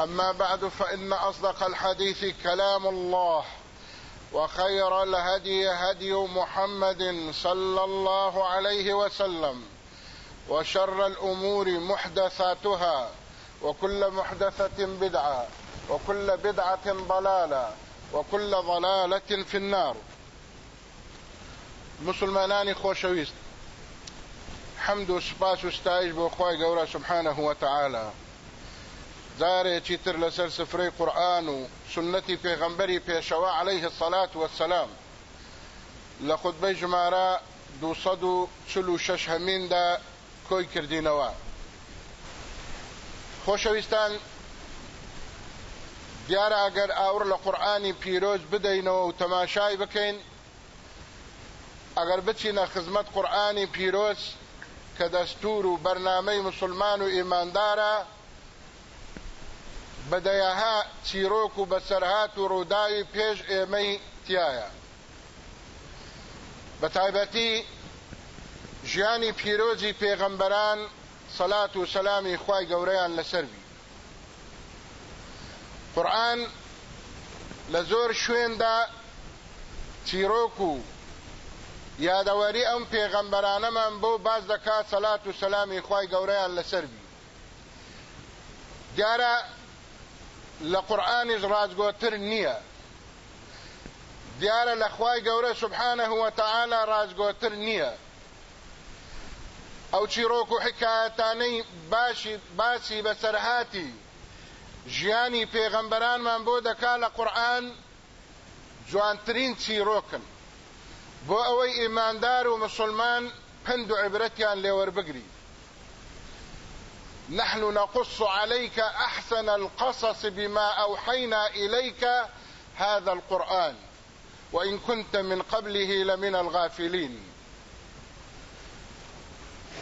أما بعد فإن أصدق الحديث كلام الله وخير الهدي هدي محمد صلى الله عليه وسلم وشر الأمور محدثاتها وكل محدثة بدعة وكل بدعة ضلالة وكل ضلالة في النار. مسلمانانی خۆشەویست حەمد و سپاس و ستایش سبحانه وتعالى جارێکی تر لەسەر سفرەی قورآن و سنەتی پێغەمبەری پێشەوە عليه الصلاة والسلام لە خودبەی ژمارە 246 هەمیندا کۆی کردینەوە. خۆشەویستان دیارە ئەگەر ئاور لە قورآانی پیرۆز بدەینەوە و تەماشای بکەین ئەگەر بچینە خزمەت قورآانی پیرۆز کە دەستور و بەرنامەی مسلمان و ئیماندارە بەدەیەها چیرۆک و بەسەرهات و ڕووداوی پێش ئێمەی تایە. بە تایبەتی ژیانی پیرۆزی پێغەمبەران سەلات و سەلامی خوای گەورەیان لەسەروی. قورآن لە زۆر شوێندا چیرۆک و یادەوەری ئەم پێغەمبەرانەمان بۆ باز دەکات سەلات و سەلامی خوای گەورەیان لەسەروی. دیارە لە قورآانیش ڕازگۆتر نییە. دیارە لە خوای گەورە سبحانە وتەعاالە ڕازگۆتر نییە. ئەو چیرۆک و حکایەتانەی باشی باسی بەسەرهاتی ژیانی پێغەمبەرانمان بۆ دەکا لە قورآن جوانترین چیرۆکن بۆ ئەوەی ئیماندار و مسلمان پند و عبرەتیان لێوەربگری. نحن نقص عليك أحسن القصص بما أوحينا إليك هذا القرآن. وإن كنت من قبله لمن الغافلين.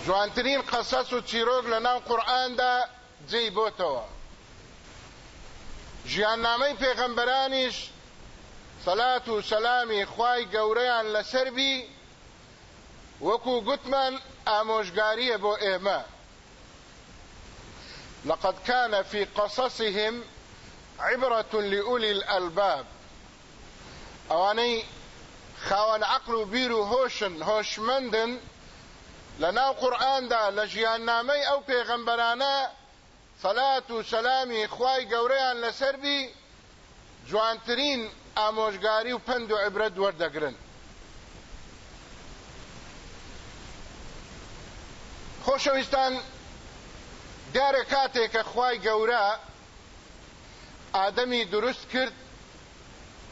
جوانترین قصص و چیرۆک لە ناو قورآاندا جێی بۆتەوە. ژیاننامەی پێغەمبەرانیش سەلات و سەلامی خوای لەسەربی وەکو گوتمان ئامۆژگاریە بۆ ئێمە. لقد كان في قصصهم عبرة لأولي الألباب. ئەوانەی خاوەن عقل و بیر و هۆشن هۆشمەندن لە ناو قورئاندا لە ژیاننامەی ئەو پێغەمبەرانە سەلات و سەلامی خوای گەورەیان لەسەربی جوانترین ئامۆژگاری و پند دیارە کاتێک کە خوای گەورە ئادەمی دروست کرد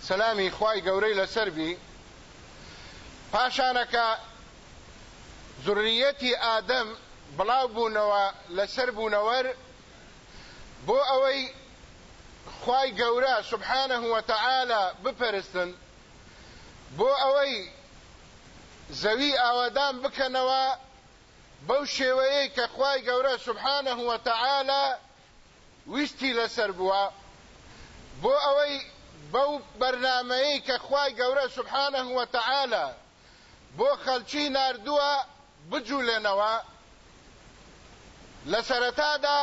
سەلامی خوای گەورەی لەسەر بی. پاشانەکە زڕیەتی ئادەم بڵاو بوونەوە لەسەر بوونەوەر بۆ ئەوەی خی گەورە سبحانە وتەعاالە بپەرستن بۆ ئەوەی زەوی ئاوادان بکەنەوە بەو شێوەیەی کە خی گەورە سبحانە وتەعاالە ویستی لەسەر بووە بۆ ئەوەی بەو بەرنمەیە کە خی گەورە سبحانە وتەعاالە بۆ خەلکی نردووە بجوولێنەوە لە سەرەتادا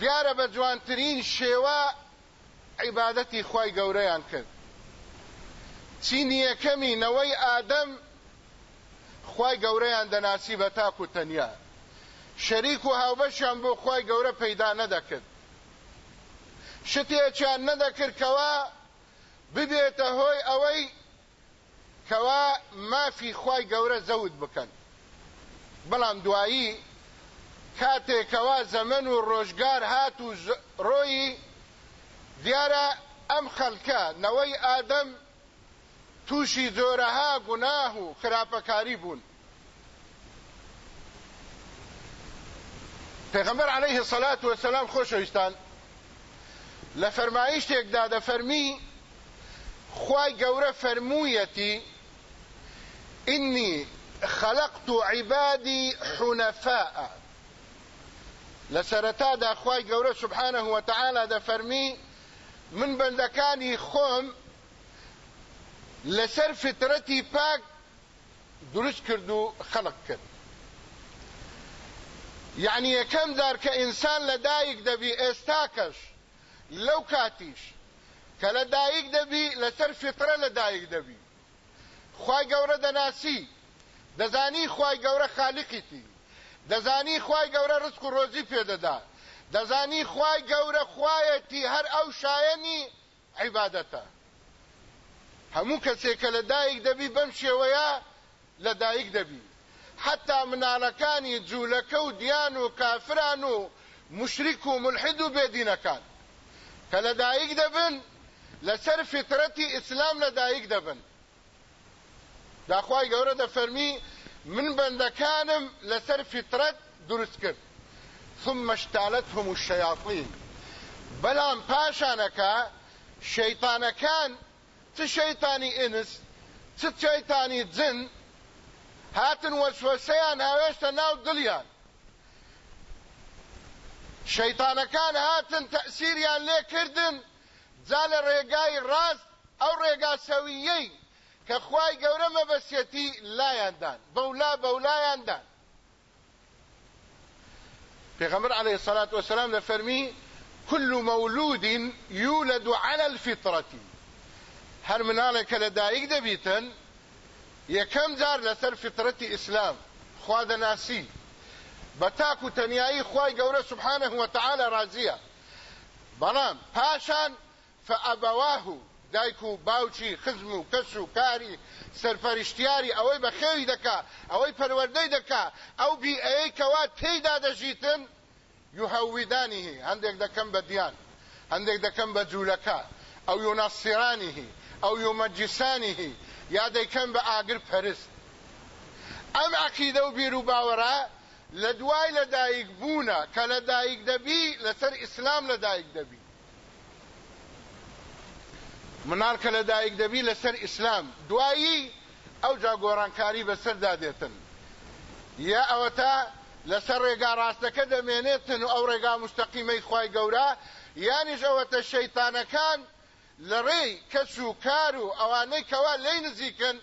دیارە بە جوانترین شێوە عیبادەتی خی گەورەیان کرد. چینی یەکەمی نەوەی خی گەورەیان دەناسی بە تاک و تەنیا. شەریک و هاوبەشیان بۆ خی گەورە پەیدا نەدەکرد. شتێکیان نەدەکردکەوە ببێتە هۆی ئەوەی کەوا مافی خی گەورە زەوت بکەن. بەڵام دوایی کاتێکەوە زەمن و ڕۆژگار هات و ڕۆیی دیارە ئەم خەلکە نەوەی ئادەم تووشی زۆرەها گوناه و خراپەکاری بوون. عليه سەلات وسلام خۆشەویستان. لە فەرمایشتێکدا دەفەرمی خوای گەورە فەرموویەتی إني خلقت عبادي حنفاء. لسرتا دا خواي قورة سبحانه وتعالى دا فرمي من بندكاني لەسەر فترەتی پاک دروست کرد و خەڵق کرد. یعنی یەکەم دار کە ئینسان لە دایک دەبی ئێستاکەش لەو کاتیش. کە لە دایک دەبی لەسەر فترە لە دایک دەبی خی گەورە دەناسی دەزانی خی گەورە خاالقیتی دەزانی خی گەورە ڕسک و ڕۆزی پێدەدا دەزانی خی گەورە خوایەتی هەر ئەو شایەنی عیبادەتە هەموو کەسێکە لە دایک دەبی بەم شێوەیە لە دایک دەبی. حتا مناڵەکانی جوولەکە و دیان و کافران و مشریک و ملحد و بێدینەکان. کە لە دایک دەبن لەسەر فترەتی ئیسلام لە من بەندەکانم لەسەر فترەت دروست کرد. ثم اشتالتهم الشياطين. بەڵام پاشانەکە شەیتانەکان شەیتانی ئینس چ شەیتانی جن هاتن وەسوەسەیان هاوێشتە ناو دڵیان شەیتانەکان هاتن تەسیریان لێ کردن جا لە ڕێگای ڕاست ئەو ڕێگا سەویەی کە خوای گەورە مەبەسیەتی لایاندان بەولا بەولایاندان پێغەمبەر عليه الصلاة والسلام لفرمي كل مولود يولد على الفطرة. هر منالك لدائق دبيتن يكم جار لسر فطرة إسلام خواد ناسي بتاكو تنياي خواي قورة سبحانه وتعالى رازية بلام پاشان فأبواه دایک و باوچی خزم و کەس و کاری سەرپەرشتیاری ئەوەی بە خێوی دەکا ئەوەی پەروەردەی دەکا ئەو بیئەیە کەوا تێیدا دەژیتن یوهەویدانیه هەندێک دەکەم بە دیان هەندێک دەکەم بە جوولەکە ئەو یونەسیرانیه ئەو یومەجیسانیه یا دەیکەم بە ئاگر پەرست. ئەم عقیدە و بیر و باوەڕە لە دوای لەدایک بوونە کە لەدایک دەبی لەسەر ئیسلام لەدایک دەبی. منال کە لە دایک دەبی لەسەر ئیسلام. دوایی ئەو جا گۆڕانکاری بەسەردا دێتن یا ئەوە تا لەسەر ڕێگا ڕاستەکە دەمێنێتن و ئەو ڕێگا مستەقیمەی خی گەورە یانیش ئەوەتە شەیتانەکان لە ڕێی کەس و کار و ئەوانەی کەوا لی نزیکن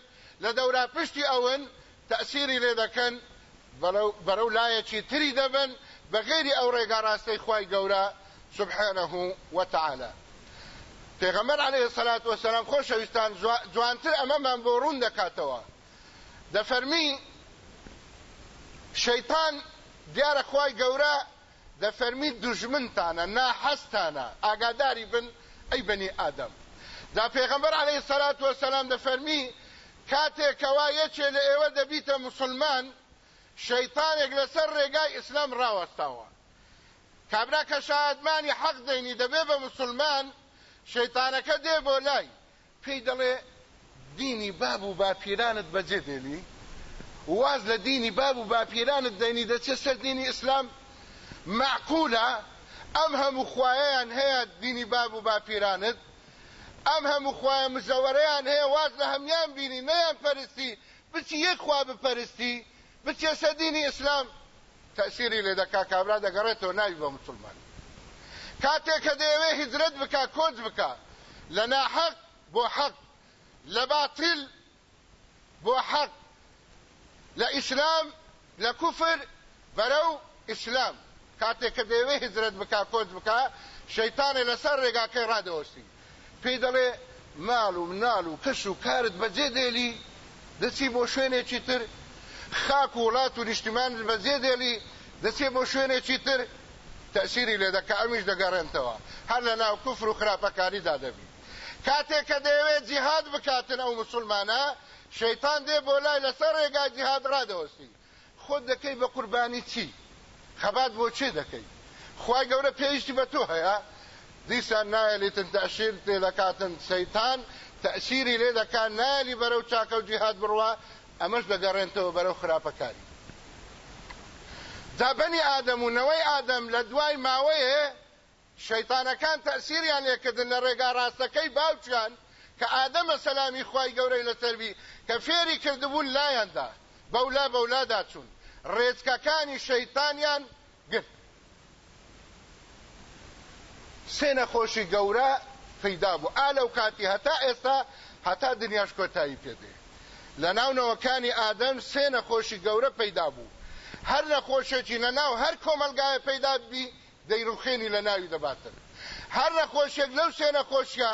لە دەورا پشتی ئەون تەسیری لێ دەکەن بەرەو لایەکی تری دەبن بەغێری ئەو ڕێگا ڕاستەی خی گەورە سبحانه وتعالى پێغەمبەر عليه الصلاة والسلام خۆشەویستان جوانتر ئەمەمان بۆ ڕوون دەکاتەوە. دەفەرمی شەیتان دیارە خوای گەورە دەفەرمی دژمنتانە ناحەستانە ئاگاداری بن ئەی بەنی ئادەم. دا پێغەمبەر عليه الصلاة والسلام دەفەرمی کاتێکەوە یەکێ لە ئێوە دەبیتە مسلمان شەیتانێک لەسەر ڕێگای ئیسلام ڕاوەستاوە. کابرا کە شادمانی حەق دەینی دەبێ بە مسلمان شەیتانەکە دێ بۆ لای. پێی دەڵێ دینی باب و باپیرانت بەجێ دێنی؟ واز لە دینی باب و باپیرانت دەینی دەچێت سەر دینی ئیسلام؟ معقولە ئەم هەموو خوایەیان هەیە دینی باب و باپیرانت. ئەم هەموو خوایە مزەوەرەیان هەیە واز لە هەمیان بینی نەیان پەرستی بچی یەک خوا بپەرستی بچێ سەر دینی ئیسلام. تەسیری لێ دەکا کابرا دەگەڕێتەوە ناوی بە مسلمان. کاتێک کە دەیەوێ هجرت بکە کۆچ بکە لە ناحەق بۆ حەق لە باتل بۆ حەق. لە ئیسلام لە کوفر بەرەو ئیسلام. کاتێک کە دەیەوێ هجرت بکە کۆچ بکە شەیتانێ لەسەر ڕێگاکەی ڕادەوەستی. پێی دەڵێ ماڵ و مناڵ و کەس و کارت بەجێ دێلی دەچی بۆ شوێنێکی تر. خاک و وڵات و نیشتمان بەجێ دێلی دەچێ بۆ شوێنێکی تر. تەسیری لێ دەکە ئەمیش دەگەڕێنتەوە. هەر لە ناو کوفر و خراپەکاریدا دەبی کاتێک کە دەیەوێت جیهاد بکاتن ئەو مسلمانە شەیتان دێ بۆ لای لەسەر ڕێگای جیهاد ڕادەوەستی. خۆت دەکەی بە قوربانی چی؟ خەبات بۆ چێ دەکەی؟ خی گەورە پێویستی بە تۆ هەیە؟ دیسان نایەلیتن تەشیر تێ دەکاتن سەیتان تەسیری لێ دەکات نایلی بەرەو چاکە و جیهاد بڕوە ئەمەش دەگەڕێنتەوە بەرەو خراپەکاری. دابنی ئادەم و نەوەی ئادەم لە دوای ماوەیە شەیتانەکان تەسیریان لێکردن لە ڕێگا ڕاستەکەی باوچیان کە ئادەمە سەلامی خی گەورەی لەسەروی کە فێری کردبوون لایەندا بەولا بەولادا چوون ڕێچکەکانی شەیتانیان گرت. سێ نەخۆشی گەورە پەیدا بوو. ئالە و کاتی هەتا ئێستا هەتا دنیاش کۆتایی پێدێ لە ناونەوەکانی ئادەم سێ نەخۆشی گەورە پەیدا بوو. هەر نەخۆشێکی لە ناو هەر کۆمەلگایە پەیدا بی دەیڕوخێنی لە ناوی دەباتن. هەر نەخۆشێک لەو سێ نەخۆشیە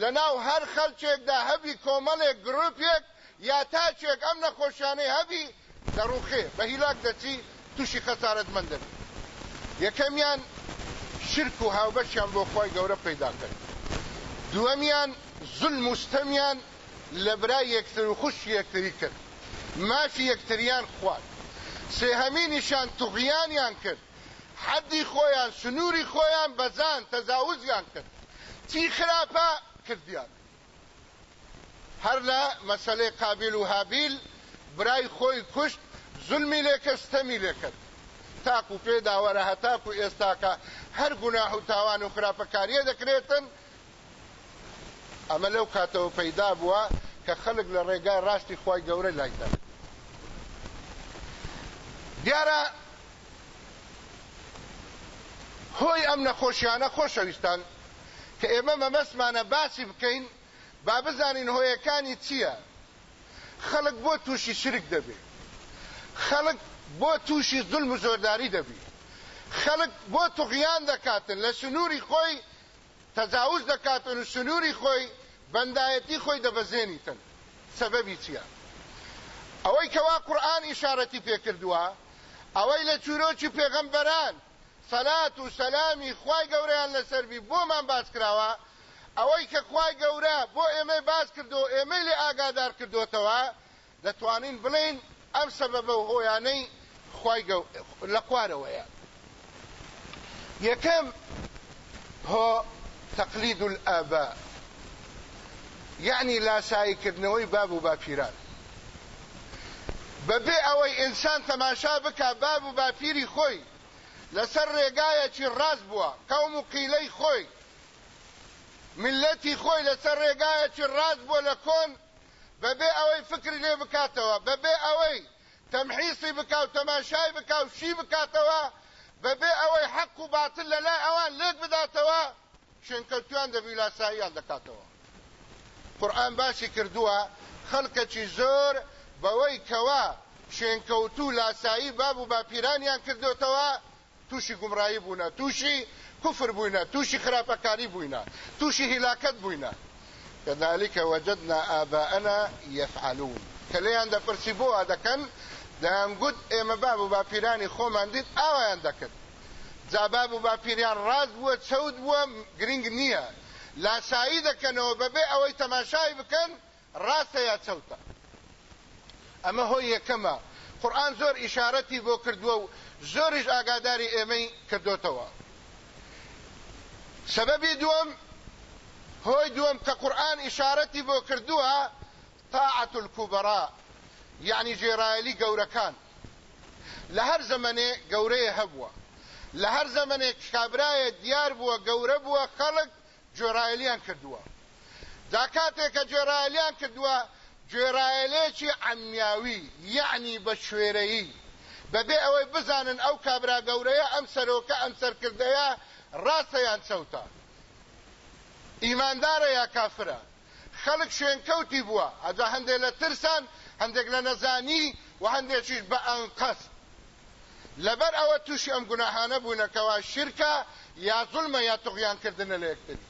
لە ناو هەر خەلچێکدا هەبی کۆمەڵێک گرروپێک یا تاچێک ئەم نەخۆشیانەی هەبی دەڕوخێ بە هیلاک دەچی تووشی خەسارەتمەند دەبێت یەکەمیان شرک و هاوبەشیان بۆ خۆی گەورە پەیدا کرد. دووەمیان زول مستەمیان لە برای یەکتر و خوش یەکتری کرد. مافی یەکتریان خوارد. سێهەمینیشان توغیانیان کرد. حەدی خۆیان سنووری خۆیان بەزان تەزاوزیان کرد. چی خراپە؟ کردیان. هەر لە مەسلەی قابل و هابیل برای خۆی کوشت زلمی لێکە ستەمی لێکرد. تاکو و پێداوەرە هەتاکو ئێستاکە هەر گوناح و تاوان و خراپەکاریە دەکرێتن. ئەمە لەو کاتەوە پەیدا بووە کە خەڵک لە ڕێگای ڕاستی خی گەورە لایدا دیارە هۆی ئەم نەخۆشیانە خۆشەویستان کە ئێمە مەمەسمانە باسی بکەین با بزانین هۆیەکانی چییە؟ خەڵک بۆ تووشی شرک دەبێت خەڵک بۆ تووشی زولم و زۆرداری دەبێت خەڵک بۆ توغیان دەکاتن لە سنووری خۆی تەجاوز دەکاتن و سنووری خۆی بەندایەتی خۆی دەبەزێنیتن. سەبەبی چییە؟ ئەوەی کەوا قورآن ئیشارەتی پێکردووە ئەوەی لە چیرۆکی پێغەمبەران سەلات و سەلامی خوای گەورەیان لەسەربی بۆمان باس کراوە ئەوەی کە خوای گەورە بۆ ئێمە باس کردو ئێمەی لێ ئاگادار کردوتەوە دەتوانین بڵین ئەم سەبەبە و هۆیانەی لە خوارەوەیە یەکەم هۆ تەقلید الئابا یعنی لاساییکردنەوەی باب و باپیران بەبێ ئەوەی ئینسان تەماشا بکە باب و باپیری خۆی. لەسەر ڕێگایەکی ڕاست بووە قەوم و قیلەی خۆی. ملەتی خۆی لەسەر ڕێگایەکی ڕاست بووە لە کۆن بەبێ ئەوەی فکری لێ بکاتەوە بەبێ ئەوەی تەمحیسی بکە و تەماشای بکە و شی بکاتەوە بەبێ ئەوەی حەق و باتل لەلای ئەوان لێک بداتەوە شوێنکەوتویان دەبی لاساییان دەکاتەوە. قورآن باسی کردووە خەڵکەکی زۆر بەوەی کەوا شوێنکەوتوو لاسایی باب و باپیرانیان کردوتەوە تووشی گومڕایی بوونە تووشی کوفر بووینە تووشی خراپەکاری بووینە تووشی هیلاکت بووینە كذلك وجدنا آباءنا يفعلون. کە لێیان دەپرسی بۆ دەکەن دەیان گوت ئێمە باب و باپیرانی خۆمان دیت ئاوایان دەکرد. جا باب و باپیریان ڕاست بووە چەوت بووە گرنگ نییە. لاسایی دەکەنەوە بەبێ ئەوەی تەماشای بکەن ڕاستە یا چەوتە. ئەمە هۆی یەکەمە. قورآن زۆر ئیشارەتی بۆ کردووە و زۆریش ئاگاداری ئێمەی کردوتەوە. سەبەبی دووەم هۆی دووەم کە قورآن ئیشارەتی بۆ کردووە طاعة الكبراء یعنی جێرایلی گەورەکان. لە هەر زەمانێ گەورەیە هەبووە. لە هەر زەمانێک کابرایە دیار بووە گەورە بووە خەڵک جۆرایلیان کردووە. دا کاتێک کە جێرایلیان کردووە جێرایلێکی ئەمیاوی یعنی بە شوێرەیی. بەبێ ئەوەی بزانن ئەو کابرا گەورەیە ئەم سەرۆکە ئەم سەرکردەیە ڕاستەیان چەوتە. ئیماندارە یا کافرە؟ خەڵک شوێنکەوتی بووە. ئەجا هەندێک لە ترسان هەندێک لە نەزانی و هەندێکیش بە ئەنقەست لەبەر ئەوە تووشی ئەم گوناهانە بوونەکەوا شرکە یا زولمە یا تغیانکردنە لە یەکتری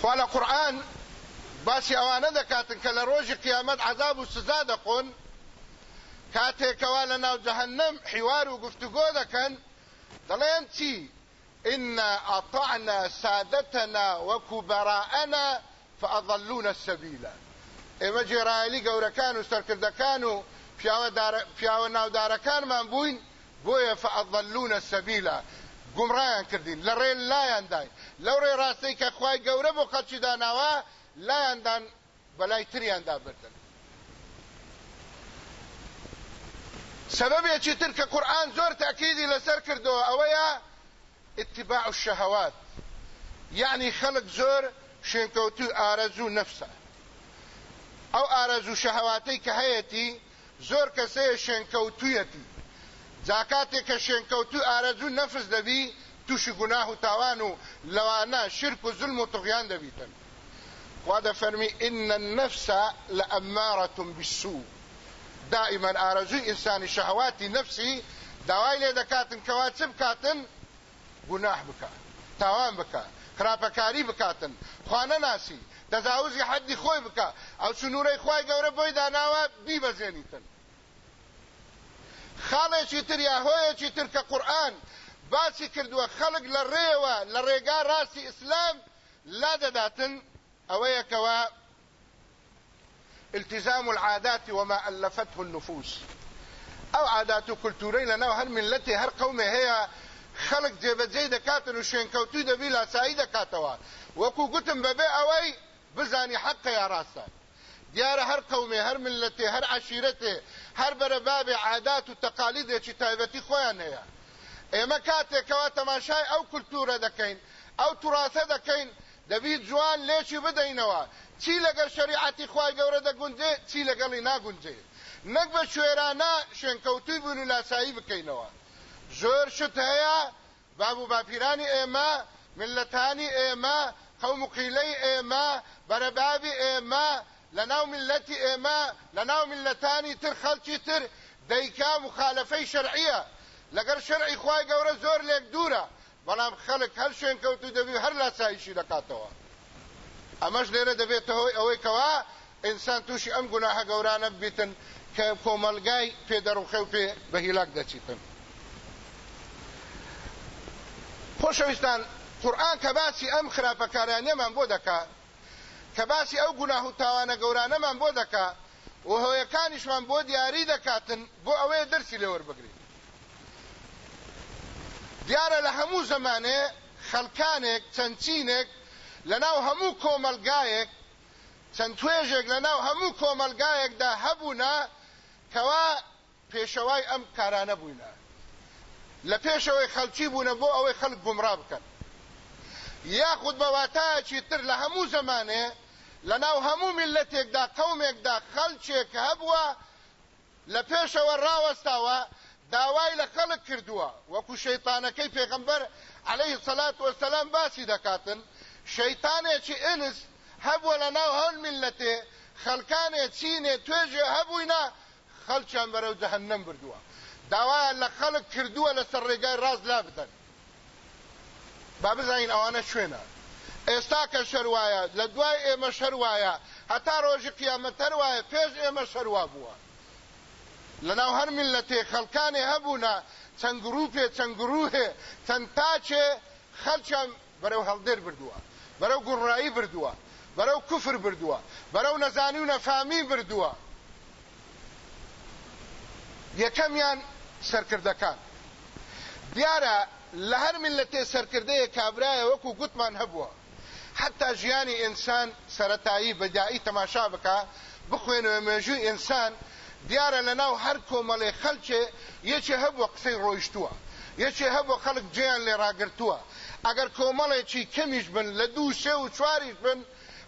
خوا لە قورآن باسی ئەوانە دەکاتن کە لە ڕۆژی قیامەت عذاب و سزا دەقۆن کاتێکەوە لە ناو جەهەنەم حیوار و گفتوگۆ دەکەن دەڵێن چی؟ إنا أطعنا سادتنا وكبراءنا فأضلونا السبيل. ئێمە جێرایلی گەورەکان و سەرکردەکان و پیاوە ناودارەکانمان بووین بۆیە فەعەضەلوونە سەبیلە گومڕایان کردین لە ڕێ لایەنداین لەو ڕێ ڕاستەی کە خوای گەورە بۆ خەڵکی داناوە لایەندان بەلای تریاندا بردن سببێکی تر کە قورآن زۆر تاکیدی لەسەر کردەوە ئەوەیە اتباع الشهوات. يعني خلق ئارەزوو نەفسە ئەو ئارەزوو شەهواتەی کە هەیەی زۆر کەسەیە شوێنکەوتویەتی جاکاتێک کە شوێنکەوتو ئارەزوو نەفس دەبی تووشی گوناه و تاوان و لەوانە شرک و زلم و تغیان دەبیتن خوا دەفەرمی ئین النفس لأمارة بالسوء. دائما ئارەزووی ئینسانی شەهواتی نفسی داوای لێ دەکاتن کەوا چ بکاتن؟ گوناح بکە تاوان بکە خراپەکاری بکاتن خوانە ناسی تەزاوزی حەدی خۆی بکە ئەو سنوورەی خی گەورە بۆی داناوە بیبەزێنیتن. خاڵێکی تر یا هۆیەکی تر کە قورآن باسی کردووە خەڵک لە ڕێوە لە ڕێگا ڕاستی ئیسلام لا دەداتن ئەوەیەکەوە التزام العادات وما ألفته النفوس. أو عادات كلتوري لنا هر ملتي هر قومي هي خلق جێبەجێ دەکاتن و شوێنکەوتوی دەبی لاسایی دەکاتەوە وەکو گوتم بەبێ ئەوەی بزانی حەقە یا ڕاستە دیارە هەر قومێ هەر ملەتێ هەر عشیرەتێ هەر بەرە بابێ عادات و تەقالیدێکی تایبەتی خۆیان هەیە ئێمە کاتێکەوە تەماشای ئەو کولتورە دەکەین ئەو توراثە دەکەین دەبی جوان لێکی بدەینەوە. چی لەگەر شریعەتی خوای گەورە دەگونجێ چی لەگەڵی ناگونجێ؟ نەک بە شوێرانە شوێنکەوتوی بوون و لاسایی بکەینەوە. زۆر شت هەیە باب و باپیرانی ئێمە ملەتانی ئێمە قەوم و قیلەی ئێمە بەرەبابی ئێمە لە ناو ملەتی ئێمە لە ناو ملەتانی تر خەڵکی تر دەیکا مخالفەی شەرعیە. لەگەر شەرعی خوای گەورە زۆر لێک دوورە. بەڵام خەڵک هەر شوێن کەوتو دەبی هەر لاسایشی دەکاتەوە. ئەمەش لێرە دەبێتەوەی ئەوەی کەوا ئینسان تووشی ئەم گوناهە گەورانە ببیتن کە کۆمەلگای پێدەڕوخێ و پێ بە هیلاک دەچیتن. خۆشەویستان قورآن کە باسی ئەم خراپەکارانیەمان بۆ دەکات کە باسی ئەو گوناه و تاوانە گەورانەمان بۆ دەکات و هۆیەکانیشمان بۆ دیاری دەکاتن بۆ ئەوەیە دەرسی لێ وەربگرین دیارە لە هەموو زەمانێ خەڵکانێک چەند چینێک لە ناو هەموو کۆمەلگایەک چەند توێژێک لە ناو هەموو کۆمەلگایەکدا هەبوونا کەوا پێشەوای ئەم کارانە بووینە لە پێشەوەی خەلکی بوونە بۆ ئەوەی خەڵک گومڕا بکەن. یاخود بەواتایەکی تر لە هەموو زەمانێ لە ناو هەموو میلەتێکدا قەومێکدا خەلچێک هەبووە لە پێشەوە ڕاوەستاوە داوای لە خەڵک کردووە. وەکو شەیتانەکەی پێغەمبەر عليه سەلات وەسەلام باسی دەکاتن. شەیتانێکی ئنس هەبووە لە ناو هەول میلەتێ خەلکانێ چینێ توێژێ هەبووینە خەلچیان بەرەو جەهەنەم بردووە. داوایان لە خەڵک کردووە لەسەر ڕێگای ڕاست لا بدەن. با بزانین ئەوانە شوێنە. ئێستا کە شەروایە لە دوای ئێمە شەروایە هەتا ڕۆژی قیامەتەر وایە پێش ئێمە شەروا بووە. لەناو هەر میلەتێ خەڵکانێ هەبوونە چەند گروپێ چەند گروهێ چەند تاچێ خەلچیان بەرەو هەڵدێر بردووە بەرەو گوڕایی بردووە بەرەو کوفر بردووە بەرەو نەزانی و نەفامی بردووە یەکەمیان سەرکردەکان دیارە لە هەر ملەتێ سەرکردەیە کابرایە وەکو گوتمان هەبووە. حتا ژیانی ئینسان سەتایی بەدایی تەماشا بکە بخوێنەوە مێژووی ئینسان دیارە لە ناو هەر کۆمەڵێ خەلکێ یەکێ هەبووە قسەی ڕۆیشتووە. یەکێ هەبوو خەڵک جیان لێ ڕاگرتووە. ئەگەر کۆمەڵێکی کەمیش بن لە دوو سێ و چواریش بن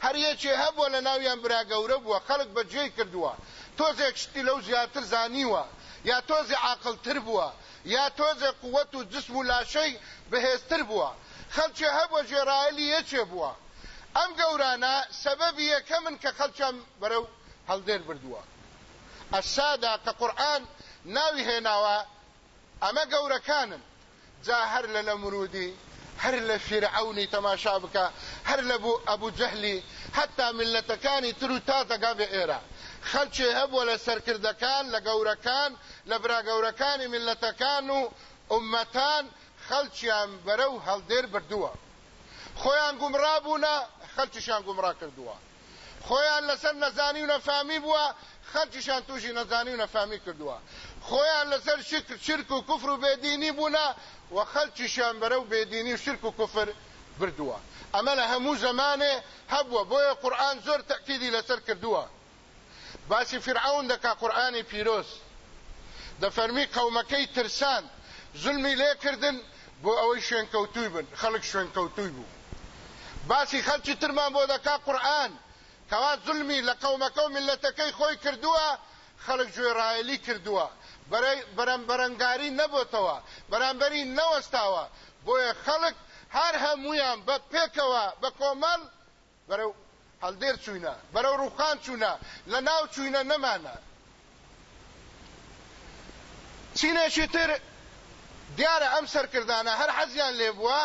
هەر یەکێ هەبووە لە ناویان برا گەورە بووە خەڵک بەجێ کردووە. تۆزێک شتی لەو زیاتر زانیوە یا تۆزی عاقلتر بووە یا تۆزێ قووەت و جسم و لاشەی بەهێزتر بووە. خەلچێ هەبووە ژێرایلی یەکێ بووە. ئەم گەورانە سەبەبی یەکە من کە خەلچەم بەرەو هەڵدێر بردووە. ئەسادا کە قورآن ناوی هێناوە ئەمە گەورەکانن. جا هەر لە لەمرودی هەر لە فیرعونی تەماشا بکە هەر لە بوو ئەبوو جەهلی هەتا ملەتەکانی تر و تا دەگا بێ ئێرە. خەلچێ هەبووە لە سەرکردەکان لە گەورەکان لە براگەورەکانی ملەتەکان و ئومەتان خەلچیان بەرە و هەڵدێر بردووە. خۆیان گومڕابوونە خەلکیشان گومڕا کردووە. خۆیان لەسەر نەزانی و نەفامی بووە خەلکیشان تووشی نەزانی و نەفامی کردووە. خۆیان لەسەر شرک و کوفر و بێدینی بوونە و خەلکیشان بەرە و بێدینی و شرک و کوفر بردووە. ئەمە لە هەموو زمانێ هەبووە بۆیە قورآن زۆر تەکیدی لەسەر باسی فرعون دەکا قورآانی پیرۆز. دەفەرمی قەومەکەی ترسان. زلمی لێکردن بۆ ئەوەی شوێنکەوتوی بن خەڵک شوێنکەوتوی بوو. باسی خەلکی ترمان بۆ دەکا قورآن. کەوا زلمی لە قەومەکە و ملەتەکەی خۆی کردووە خەڵک گوێڕایەلی کردووە. بەرەنگاری نەبووتەوە بەرامبەری نەوەستاوە. بۆیە خەڵک هەر هەمویان بە پێکەوە بە کۆمەڵ بەرەو هەڵدێر چوینە بەرەو ڕوخان چوونە لە ناو چوینە نەمانە. چینێکی تر دیارە ئەم سەرکردانە هەر حەزیان لێ بووە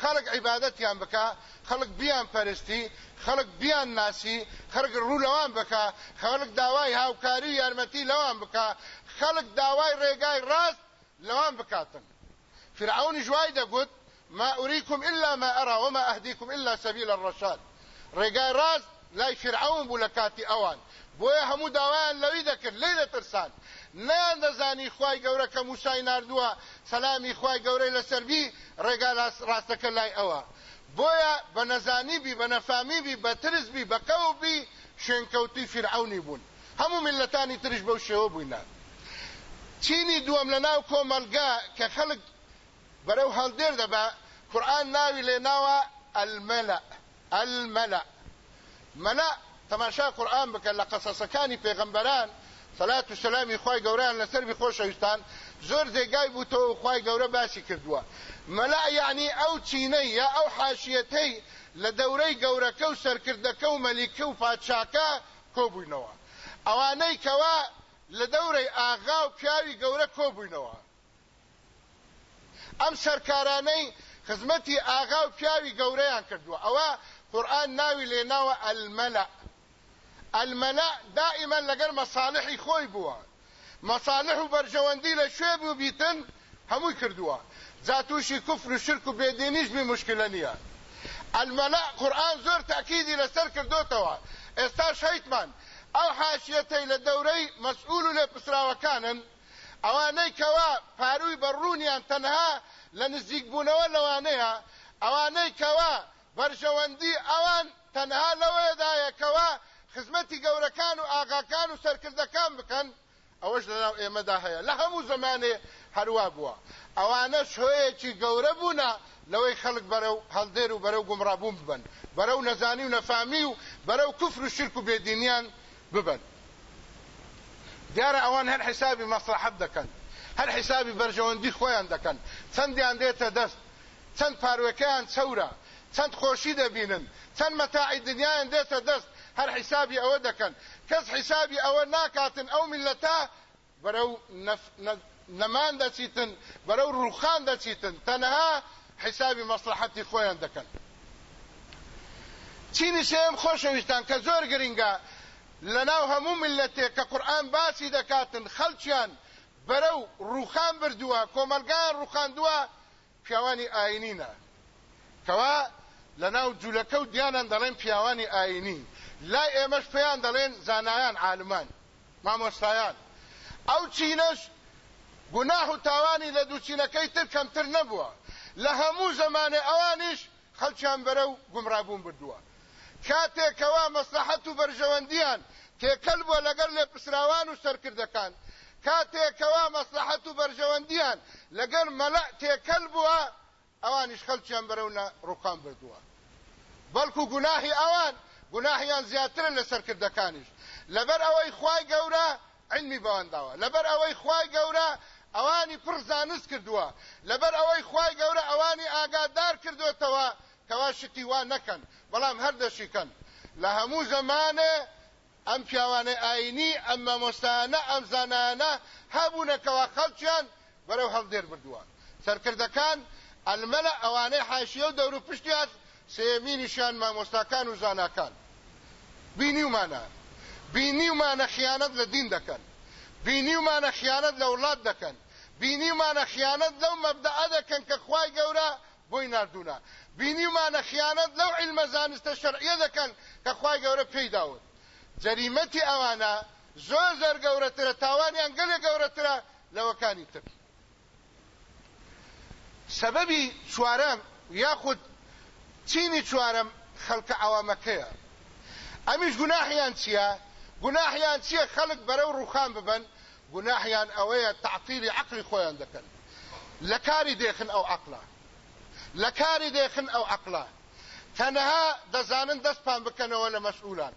خەڵک عیبادەتیان بکە خەڵک بیان پەرستی خەڵک بیان ناسی خەڵک ڕوو لەوان بکە خەڵک داوای هاوکاری یارمەتی لەوان بکە خەڵک داوای ڕێگای ڕاست لەوان بکاتن فرعونی جوای دەگوت ما أريكم إلا ما أرى وما أهديكم إلا سبيل الرشاد. ڕێگای ڕاست لای فرعون بوو لە کاتی ئەوان بۆیە هەموو داوایان لەوی دەکرد لی دەترسان نیان دەزانی خی گەورە کە موسای نردووە سەلامی خی گەورەی لەسەربی ڕێگا بۆیە بە نەزانیبی بە نەفامیبی بە ترسبی بە کەوبی شوێنکەوتی فرعونی بوون. هەموو ملەتانی ترش بەو شێوە بووینە چینی دووەم لە ناو کۆمەلگا کە خەڵک بەرەو هەڵدێر دەبا قورآن ناوی لێ ناوە ئەلمەلە ئەلمەلە مەلە تەماشا قورآن بکە لە قەسەسەکانی پێغەمبەران سەلات و سەلامی خی گەوریان لەسەر بی خۆشەویستان زۆر جێگای بووتەوە خی گەورە باسی کردووە. مەلا یعنی ئەو چینەی یا ئەو حاشیەتەی لە دەورەی گەورەکە و سەرکردەکە و مەلیکە و پادشاکە کۆبووینەوە. ئەوانەی کەوا لە دەورەی ئاغا و پیاوی گەورە کۆبووینەوە. ئەم سەرکارانەی خزمەتی ئاغا و پیاوی گەورەیان کردووە. ئەوە قورآن ناوی لێناوە ئەلمەلە ئەلمەلە دائما لەگەر مەساڵحی خۆی بووە. مەساڵح و بەرژەوەندی لە شوێ بوو بیتن هەمووی کردووە. جاتوشی کوفر و شرک و بێدینیش بی مشکلە نییە. ئەلمەلە قورآن زۆر تاکیدی لەسەر کردوتەوە. ئێستا شەیتمان ئەو حاشیەتەی لە دەورەی مەسئول و لێ پسراوەکانن ئەوانەی کەوا پاروی بەڕوونیان تەنها لە نزیک بوونەوە لەوانەیە ئەوانەی کەوا بەرژەوەندی ئەوان تەنها لەوەیەدایەکەوە خزمەتی گەورەکان و ئاغاکان و سەرکردەکان بکەن. ئەوەش لەناو ئێمەدا هەیە. لە هەموو زمانێ هەروە بووە. ئەوانەش هۆیەکی گەورە بوونە لەوەی خەڵک بەرەو هەڵدێر و بەرەو گومڕابوون ببن بەرەو نەزانی و نەفامی و بەرەو کوفر و شرک و بێدینیان ببن دیارە ئەوان هەر حسابی مەسلحەت دەکەن. هەر حسابی بەرژەوەندی خۆیان دەکەن. چەندیان دێتە دەست؟ چەند پاروەکەیان چەورە؟ چەند خۆشی دەبینن؟ چەند مەتاعی دنیایان دێتە دەست؟ هەر حیسابی ئەوە دەکەن. کەس حیسابی ئەوە ناکاتن ئەو میلەتە بەرەو نەمان دەچیتن بەرەو ڕوخان دەچیتن. تەنها حیسابی مەسلحەتی خۆیان دەکەن. چینی سێم خۆشەویستان کە زۆر گرنگە. لەناو هەموو ملەتێک کە قورآن باسی دەکاتن خەڵکیان بەرەو ڕوخان بردووە کۆمەلگان ڕوخاندووە پیاوانی ئاینینە کەوا لەناو جوولەکە و دیانان دەڵێن پیاوانی ئاینی. لای ئێمەش پێیان دەڵێن زانایان عالمان مامۆستایان. ئەو چینەش گوناه و تاوانی لە دووچینەکەی تر کەمتر نەبووە. لە هەموو زمانێ ئەوانیش خەڵکیان بەرە و گومڕابوون بردووە. کاتێکەوە مەسلحەت و بەرژەوەندیان تێکەل بووە لەگەر لێ پسراوان و سەرکردەکان. کاتێکەوە مەسلحەت و بەرژەوەندیان لەگەر مەلە تێکەل بووە ئەوانیش خەڵکیان بەرەونە ڕووقان بردووە. بەڵکو گوناهی ئەوان گوناهیان زیاترە لە سەرکردەکانیش لەبەر ئەوەی خوای گەورە علمی بەوەنداوە لەبەر ئەوەی خوای گەورە ئەوانی پڕ زانست کردووە. لەبەر ئەوەی خوای گەورە ئەوانی ئاگادار کردوێتەوە کەوا شتی وا نەکەن. بەڵام هەردەشیکەن لە هەموو زەمانێ ئەم پیاوانەی ئاینی ئەم مەمۆستانە ئەم زانانە هەبوونەکەەوە خەڵکیان بەرەو هەڵدێر بردووە. سەرکردەکان ئەلمەلە ئەوانەی حاشیە و دەور و پشتیات سێمینیشان مامۆستاکان و زاناکان. بینیومانە. بینیومانە خیانەت لە دین دەکەن. بینیومانە خیانەت لە وڵات دەکەن. بینیمانە خیانەت لەو مەبدەعە دەکەن کە خوای گەورە بۆی نردوونە بینیمانە خیانەت لەو علمە زانستە شەرعیە دەکەن کە خوای گەورە پێی داوت. جەریمەتی ئەوانە زۆر زەر گەورەترە تاوانیان گەلێ گەورەترە لەوەکانی تر. سەبەبی چوارەم یاخود چینی چوارەم خەڵکە ئەوامەکەیە ئەمیش گوناحیان چییە؟ گوناحیان چییە خەڵک بەرەو ڕوخان ببن گوناحیان ئەوەیە تعطیلی عقلی خۆیان دەکەن. لە کاری دێخن ئەو عقلا لە کاری دێخن ئەو عقلا تەنەها دەزانن دەستپان بکەنەوە لە مەسئولان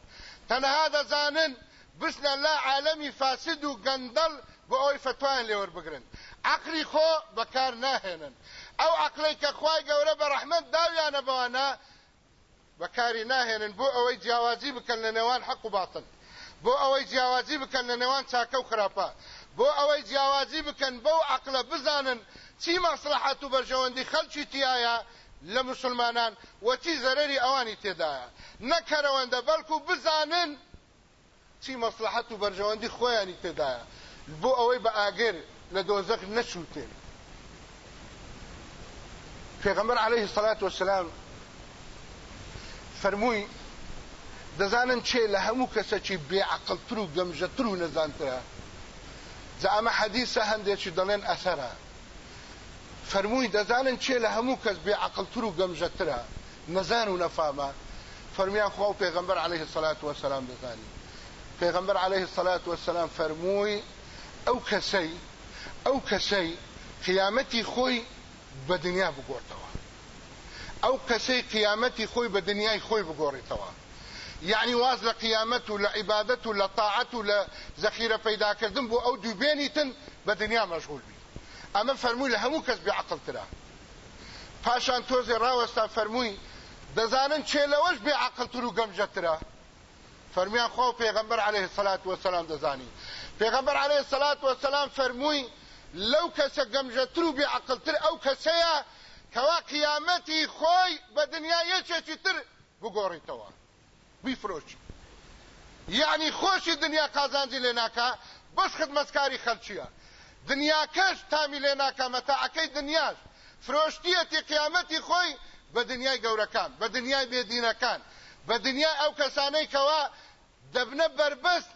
تەنەها دەزانن بسنە لا عالەمی فاسد و گەندەڵ بۆ ئەوی فتوان لێوەربگرن عقلی خۆ بەکار ناهێنن. ئەو عقلەی کە خوای گەورە بە ڕەحمەت داویانە بەوانە بەکاری ناهێنن بۆ ئەوەی جیاوازی بکەن لە نێوان حەق و باتن بۆ ئەوەی جیاوازی بکەن لە نێوان و خراپە بۆ ئەوەی بزانن چی مەسلحەت و بەرژەوەندی خەڵکی تایە لە مسلمانان وەچی زەرری ئەوانی تێدایە. نەکەرەوەندە بەڵکو بزانن چی مەسلحەت و بەرژەوەندی خۆیانی تێدایە. بۆ ئەوەی بە ئاگەر لە دۆزەق عليه الصلاة والسلام فەرمووی دەزانن چێ لە هەموو کەسەکی بێعقلتر و گەمژەتر و نەزانترە. جا ئەمە حەدیسە هەندێکی دەڵێن ئەسەرە. فەرمووی دەزانن چێ لە هەموو کەس بێعقلتر و گەمژەترە. نەزان و نەفامە فەرمیان خوا و پێغەمبەر عليه الصلاة والسلام دەزانی پێغەمبەر عليه الصلاة والسلام فەرمووی ئەو کەسەی ئەو کەسەی قیامەتی خۆی بە دنیا بگۆڕتەوە ئەو کەسەی قیامەتی خۆی بە دنیای خۆی بگۆڕیتەوە یعنی واز لە قیامەت و لە عیبادەت و لە تاعەت و لە زەخیرە پەیداکردن بۆ ئەو دووبێنیتن بە دنیا مەشغول بی. ئەمە فەرمووی لە هەموو کەس بێعقلترە پاشان تۆزێ ڕاوەستا فەرمووی دەزانن چێ لەوەش بێعقلتر و عليه الصلاة والسلام دەزانی. پێغەمبەر عليه الصلاة والسلام فەرمووی لەو کەسە گەمژەتر و بێعقلتر ئەو کەسەیە کەوا قیامەتی خۆی بە دنیا یەکێکی تر بگۆڕیتەوە. بیفرۆشی. یعنی خۆشی دنیا قازانجی لێ ناکە بەش خدمەتکاری خەلچیە. دنیا کەش تامی لێ ناکە مەتاعەکەی دنیاش. فرۆشتیەتی قیامەتی خۆی بە دنیای گەورەکان بە دنیای بێدینەکان. بە دنیای ئەو کەسانەی کەوا دەبنە بربەست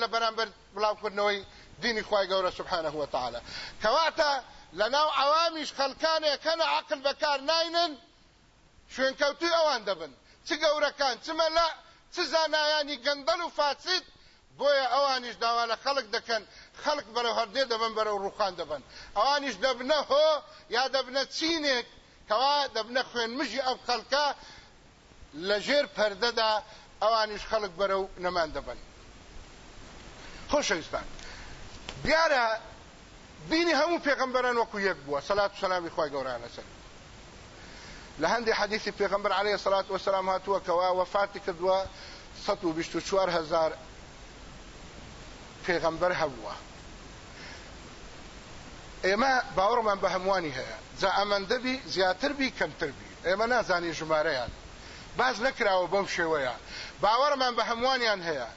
لە بەرامبەر بڵاوکردنەوەی دینی خوای گەورە سبحانه وتعالى کەواتە لەناو عوامیش خەڵکانێک کەنە عقل بەکار ناینن شوێنکەوتوی ئەوان دەبن چ گەورەکان چمە لە چ زانایانی گەندەل و فاسد بۆیە ئەوانیش داوا لە خەڵک دەکەن. خەڵک بەرەو هەردێ دەبن بەرەو ڕوخان دەبن. ئەوانیش دەبنە هۆ یا دەبنە چینێک؟ کەوا دەبنە خوێن مژی ئەو خەڵکە لە ژێر پەردەدا ئەوانیش خەڵک بەرەو نەمان دەبن. خۆشەویستان. دیارە دینی هەموو پێغەمبەران وەکو یەک بووە. سەلات و سەلامی خۆی گەوران لەسەر. لە هەندی حەدیثی پێغەمبەر عليه الصلاة والسلام هاتووە کەوا وەفاتی کردووە 124 هزار پێغەمبەر هەبووە. ئێمە باوەڕمان بە هەمووانی هەیە. جا ئەمەندەبی زیاتر بی کەمتر بی. ئێمە نازانی ژمارەیان. باس نەکراوە بەم شێوەیە. باوەڕمان بە هەمووانیان هەیە.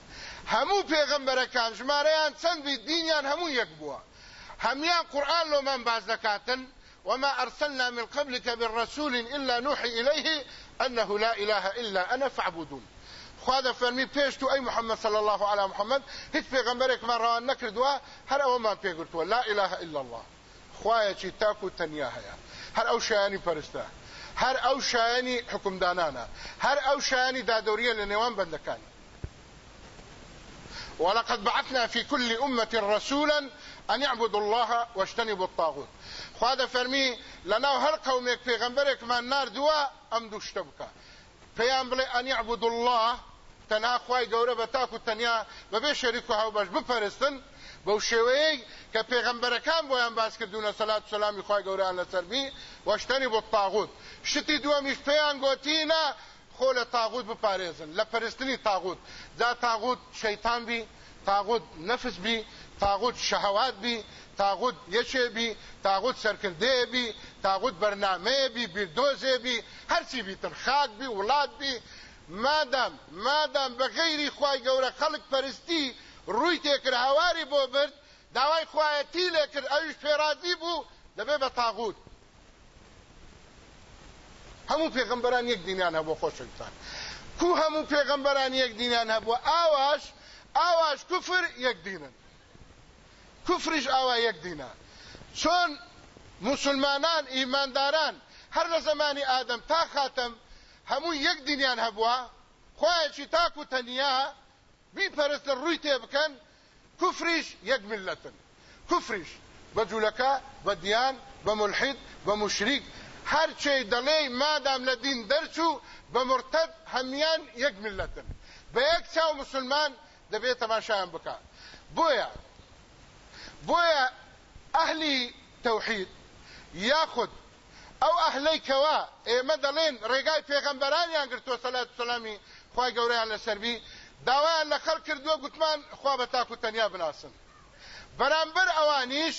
هەموو پێغەمبەرەکان ژمارەیان چەندبی دینیان هەموو یەک بووە. هەمیان قورآن لۆمان باس دەکاتن وما أرسلنا من قبلك من رسول إلا نوحي إليه أنه لا إله إلا أنا فاعبدون. خواده فرمي بيشتو أي محمد صلى الله على محمد هیچ پیغمبرێک من ڕوان نەکردووە هەر ئەوەمان پێگرتووە لا إله إلا الله. خوایەکی تاک و تەنیا هەیە. هەر ئەو شایانی پەرستە هەر ئەو شایانی حکومدانانە هەر ئەو شایانی دادوریە لە نێوان بەندەکانی. ولقد بعثنا في كل أمة رسولا أن يعبدوا الله واجتنبوا الطاغوت. خواده فرمي لنا هر قومك پیغمبرك من نار دوا ام دوشتبك پیان بلي أن يعبدوا الله تەنها خی گەورە بە تاکو تەنیا بەبێ شەریک و هاوبەش بپەرستن. بەو شێوەیە کە پێغەمبەرەکان بۆیان باس کردوونە سەلات سلامی خی گەوریان لەسەربی وەشتنی بۆ تاغوت شتی دووەمیش پێیان گۆتینە خۆ لە تاغوت بپارێزن لە پەرستنی تاغوت. جا تاغوت بی تاغوت نەفس بی تاغوت شەهوات بی تاغوت یەکێ بی تاغوت سەرکردەیە بی تاغوت بەرنمەیە بی بیردۆزێ بی هەرچی بیتر خاک بی وڵات بی. مادام مادام بە غەیری خوای گەورە خەڵک پەرستی ڕووی تێکرد هاواری بۆ برد داوای خوایەتی لێ کرد ئەویش پێرازی بوو دەبێ بە تاغوت. هەموو پێغمبەران یەک دینیان هەبوو خۆشتان کو هەموو پێغمبەران یەک دینیان هەبوو؟ ئاواش ئاواش کوفر یەک دینن کوفریش ئاوا یەک دینە چۆن مسلمانان ئیمانداران هەر لە زمانی ئادەم تا خاتم هەموو یەک دینیان هەبووە خۆیەکی تاک و تەنیا بیپەرستن ڕووی تێ بکەن کوفریش یەک ملەتن کوفریش بە جوولەکە بە دییان بە ملحید بە مشریک هەرچێ دەڵێ مادام لە دین دەرچوو بە چاو مسلمان دەبێت تەماشایان بکات بۆیە بۆیە ئەهلی تەوحید یاخود ئەو ئەهلەی کەوا ئێمە دەڵێن ڕێگای پێغەمبەرانیان گرتووە سەلات سەلامی خی گەورەیان لەسەربی داوایان لە خەڵ کردووە گوتمان خوا بە تاکو تەنیا بناسن. بەرامبەر ئەوانیش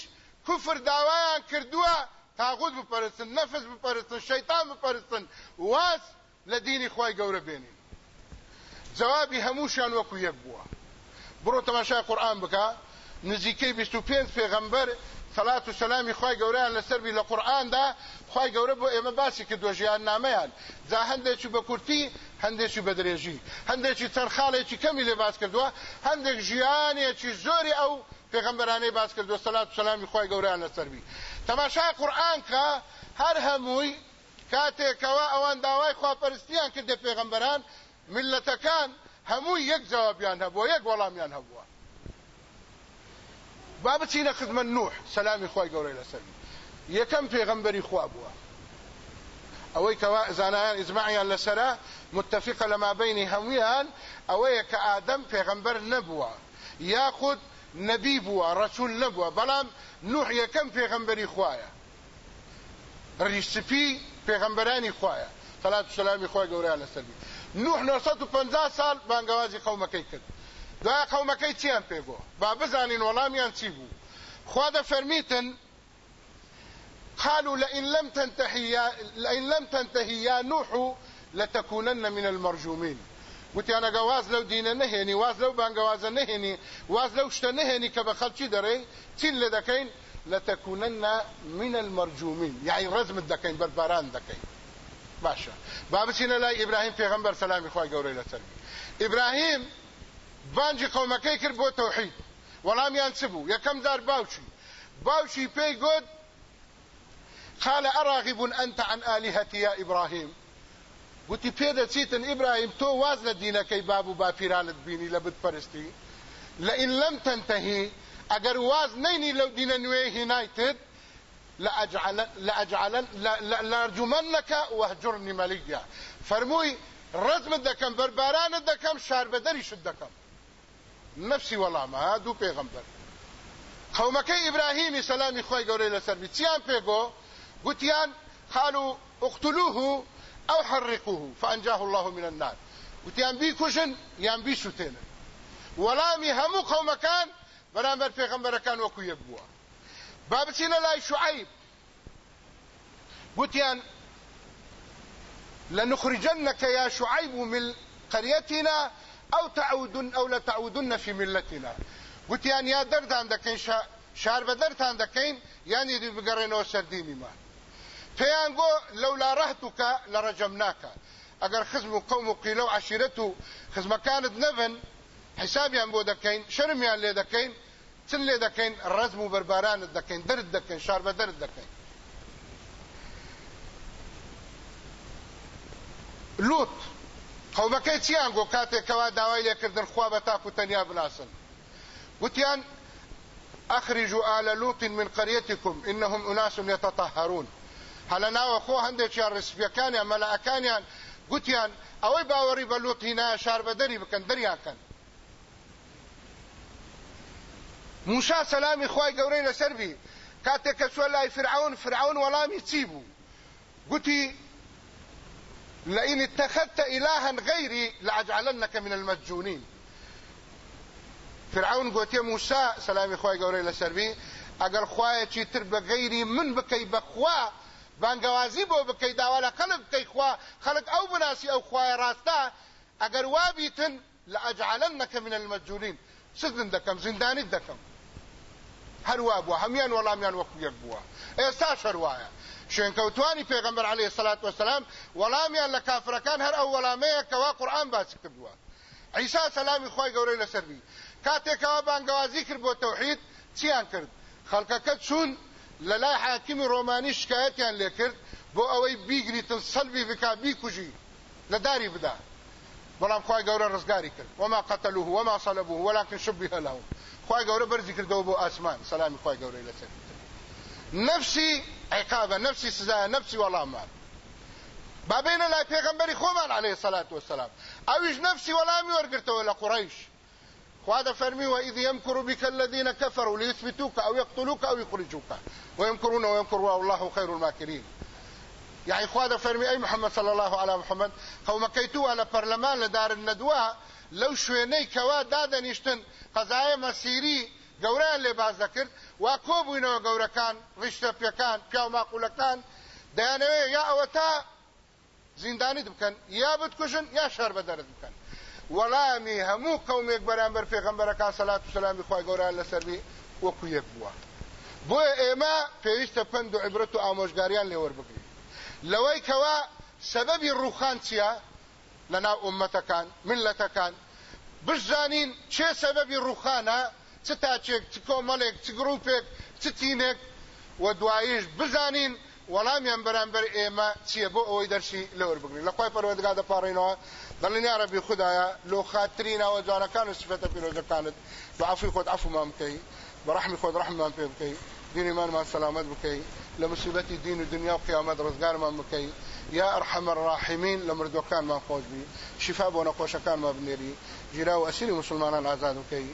کوفر داوایان کردووە تاغوت بپەرستن نەفس بپەرستن شەیتان بپەرستن واز لە دینی خی گەورە بێنین. جوابی هەمووشیان وەکو یەک بووە. بڕۆ تەماشای قورآن بکە. نزیکەی 25 پێغەمبەر سەلات و سەلامی خی گەوریان لەسەروی لە قورآندا خی گەورە بۆ ئێمە باسی کردووە ژیان نامەیان. جا هەندێکی بە کورتی هەندێکی بە درێژی. هەندێکی چەرخاڵێکی کەمی لێ باس کردووە هەندێک ژیانێکی زۆری ئەو پێغمبەرانەی باس کردووە سەلات و سەلامی خی گەوریان لەسەروی تەماشای قورآن کە هەر هەمووی کاتێکەوە ئەوان داوای خواپەرستیان کردێ پێغمبەران ملەتەکان هەمووی یەک جوابیان هەبووە یەک وەڵامیان هەبووە. با بچینە خزمە نوح سەلامی خی گەورەی لەسەری یەکەم پێغەمبەری خوا بووە. ئەوەی کەوا زانایان ئیزماعیان لەسرە متفقە لە مابینی هەمویان ئەوەیە کە ئادەم پێغەمبەر نەبووە. یاخود نەبی بووە ڕەچول نەبووە بەڵام نوح یەکەم پێغەمبەری خوایە. ڕیسپی پێغەمبەرانی خوایە. سەلات سەلامی خۆی گەوریان لەسەری نوح 950 سال بانگەوازی قەومەکەی کرد. دوای قەومەکەی چیان پێبوو با بزانین وەڵامیان چی بوو؟ خوا دەفەرمیتن قالوا لئن لم تنتهي لئن لم تنتهي يا نوح لتكونن من المرجومين. وتي أنا جواز لو دين نهني واز لو بان جواز نهني واز لو شت نهني كبخلتي دري تين لدكين لتكونن من المرجومين يعني رزم الدكين بربران دكين باشا. بابسينا لا إبراهيم پیغمبر سلام خوای ګورې لسلم إبراهيم بانجی قومەکەی کرد بۆ تەوحید. وەڵامیان چ بوو؟ یەکەم دار باوچی. باوچی پێی گوت قال أراغب أنت عن آلهتي يا إبراهيم. گوتی پێدەچیتن ئیبراهیم تۆ واز لە دینەکەی باب و باپیرانت بینی لە بتپەرستی. لئن لم تنتهي ئەگەر واز نینی لەو دینە نوێ لأجعلن لأرجمنك واهجرني مليا. فرمووی ڕەجمت دەکەم بەردبارانت دەکەم شار بەدەریشت دەکەم نفسی وەڵامە ها دوو پێغەمبەر قومەکەی ئیبراهیمی سەلامی خۆی گەورەی لەسەر چیان پێگۆ گوتیان قالوا اقتلوه أو حرقوه فانجاه الله من النار. گوتیان بیکوژن یان بیسوتێنن وەڵامی هەموو قومەکان بەرامبەر پێغەمبەرەکان وەکو یەک بووە با بچینە لای شعیب گوتیان لنخرجنك يا شعيب من قريتنا أو تعودن أو لتعودن في ملتنا. گوتیان یا دەردان دەکەین شار بە دەرتان دەکەین یانی دی بگەڕێنەوە سەردینیمان پێیان گۆ لەولا ڕەهتوکە لە ڕەجەمناکە ئەگەر خزم و قەوم و قیلە و عشیرەت و خزمەکانت نەبن حسابیان بۆ دەکەین دەکەین چن لێ دەکەین؟ ڕزم و بەربارانت دەکەین دەرد دەکەین شار بە دەرد دەکەین. لوت قومەکەی چیان گۆ؟ کاتێکەوە داوای لێکردن خوا بە تاکو تەنیا بناسن. وتیان أخرجوا آل لوط من قريتكم إنهم أناس يتطهرون. هەلە ناوە خۆ هەندێکیان ڕسپیەکانیان مەلاەکانیان گوتیان ئەوەی باوەڕی بە لوت هینا شار دەری بکەن دەریانکەن موسا سەلامی خی گەورەی لەسەربی کاتێک کە چوە لای فرعون فرعون وەڵامی چی بوو؟ گوتی لئن اتخذت إلها غيري لأجعلنك من المسجونين فرعون گوتی موسى سلامی خوای گەورەی لەسەربی ئەگەر خوایەکی تر بە غەیری من بکەی بەخوا بانگەوازی بۆ بکەی داوا لە خەڵک بکەی خوا خەڵک ئەو بناسی ئەو خوای ڕاستە ئەگەر وابیتن لأجعلنك من المسجونين سجن دەکەم زیندانی دەکەم. هەروە بووە هەمیان وەڵامیان وەکو یەک بووە. ئێستا شەروایە. شوێنکەوتوانی پێغمبەر عليه الصلاة والسلام وەڵامیان لە کافرەکان هەر ئەو وەڵامەیە کەوا قورآن باسی کردووە. عیسا سەلامی خۆی گەورەی لەسەر بی. کاتێکەوە بانگەوازی کرد بۆ تەوحید چیان کرد؟ خەڵکەکە چوون لە لای حاکمی ڕۆمانی شکایەتیان لێ کرد بۆ ئەوەی بیگریتن سەلبی بک بیکوژی لە داری بدا. بەڵام خی گەورە ڕزگاری کرد. وما قتلوه وما صلبوه ولكن شبه لهم. خی گەورە بەرزی کردەوە بۆ ئاسمان. سەلامی خی گەورەی لەسەر نفسی عقابە نفسی سزایە نفسی وەڵامان بابینە لای پێغمبەری خۆمان عليه سەلات وسلام ئەویش نفسی وەڵامی وەرگرتەوە لە قوڕیش. خوا فرمي وإذ يمكر بك الذين كفروا ليثبتوك أو يقتلوك أو يخرجوك. ويمكرون ويمكر الله خير الماكرين. يعني خوا فرمي أي محمد صلى الله على محمد؟ قوم كيتوا على برلمان لدار الندوة لو شوێنەی کەوا دادەنیشتن قەزایە مەسیری گەورەیان لێ باز دەکرد وا کۆبووینەوە گەورەکان ڕیشتە پێکان پیا و ماقولەکان؟ دەیانەوێ یا ئەوە تا زیندانی بکەن یا بتکوژن یا شەر بە دەرت بکەن. وەڵامی هەموو قومێک بەرامبەر پێغەمبەرەکان سەلات و سەلامی خی گەوران لەسەروی وەکو یەک بووە. بۆیە ئێمە پێویستە پند و عیبرەت و ئامۆژگاریان لێوەربگرین لەوەی کەوا سەبەبی ڕوخان چییە؟ لەناو ئومەتەکان ملەتەکان بزانین چێ سەبەبی ڕوخانە چ تاچێک چ کۆمەڵێک چ گرروپێک چ تینێک و دواییش بزانین وەڵامیان بەرامبەر ئێمە چییە بۆ ئەوەی دەرسی لەوە بگرین لە خۆی پەروەردگا دەپارڕینەوە دەڵێن یا رەبی خدایە لۆ خاترینەوە جوانەکان و سفەتە پیرۆزەکانت بە عفوی خۆت عفومان بکەی بە ڕحمی خۆت ڕحمان پێ بکەی دینیمانمان سەلامەت بکەی لە مصیبەتی دین و دنیا و قیامەت ڕزگارمان بکەی یا ئەرحەمە ڕاحمین لە مردوەکانمان خۆش بی شفا بۆ نەخۆشەکانمان بنێری ژیرا و ئەسیری مسلمانان ئازاد بکەی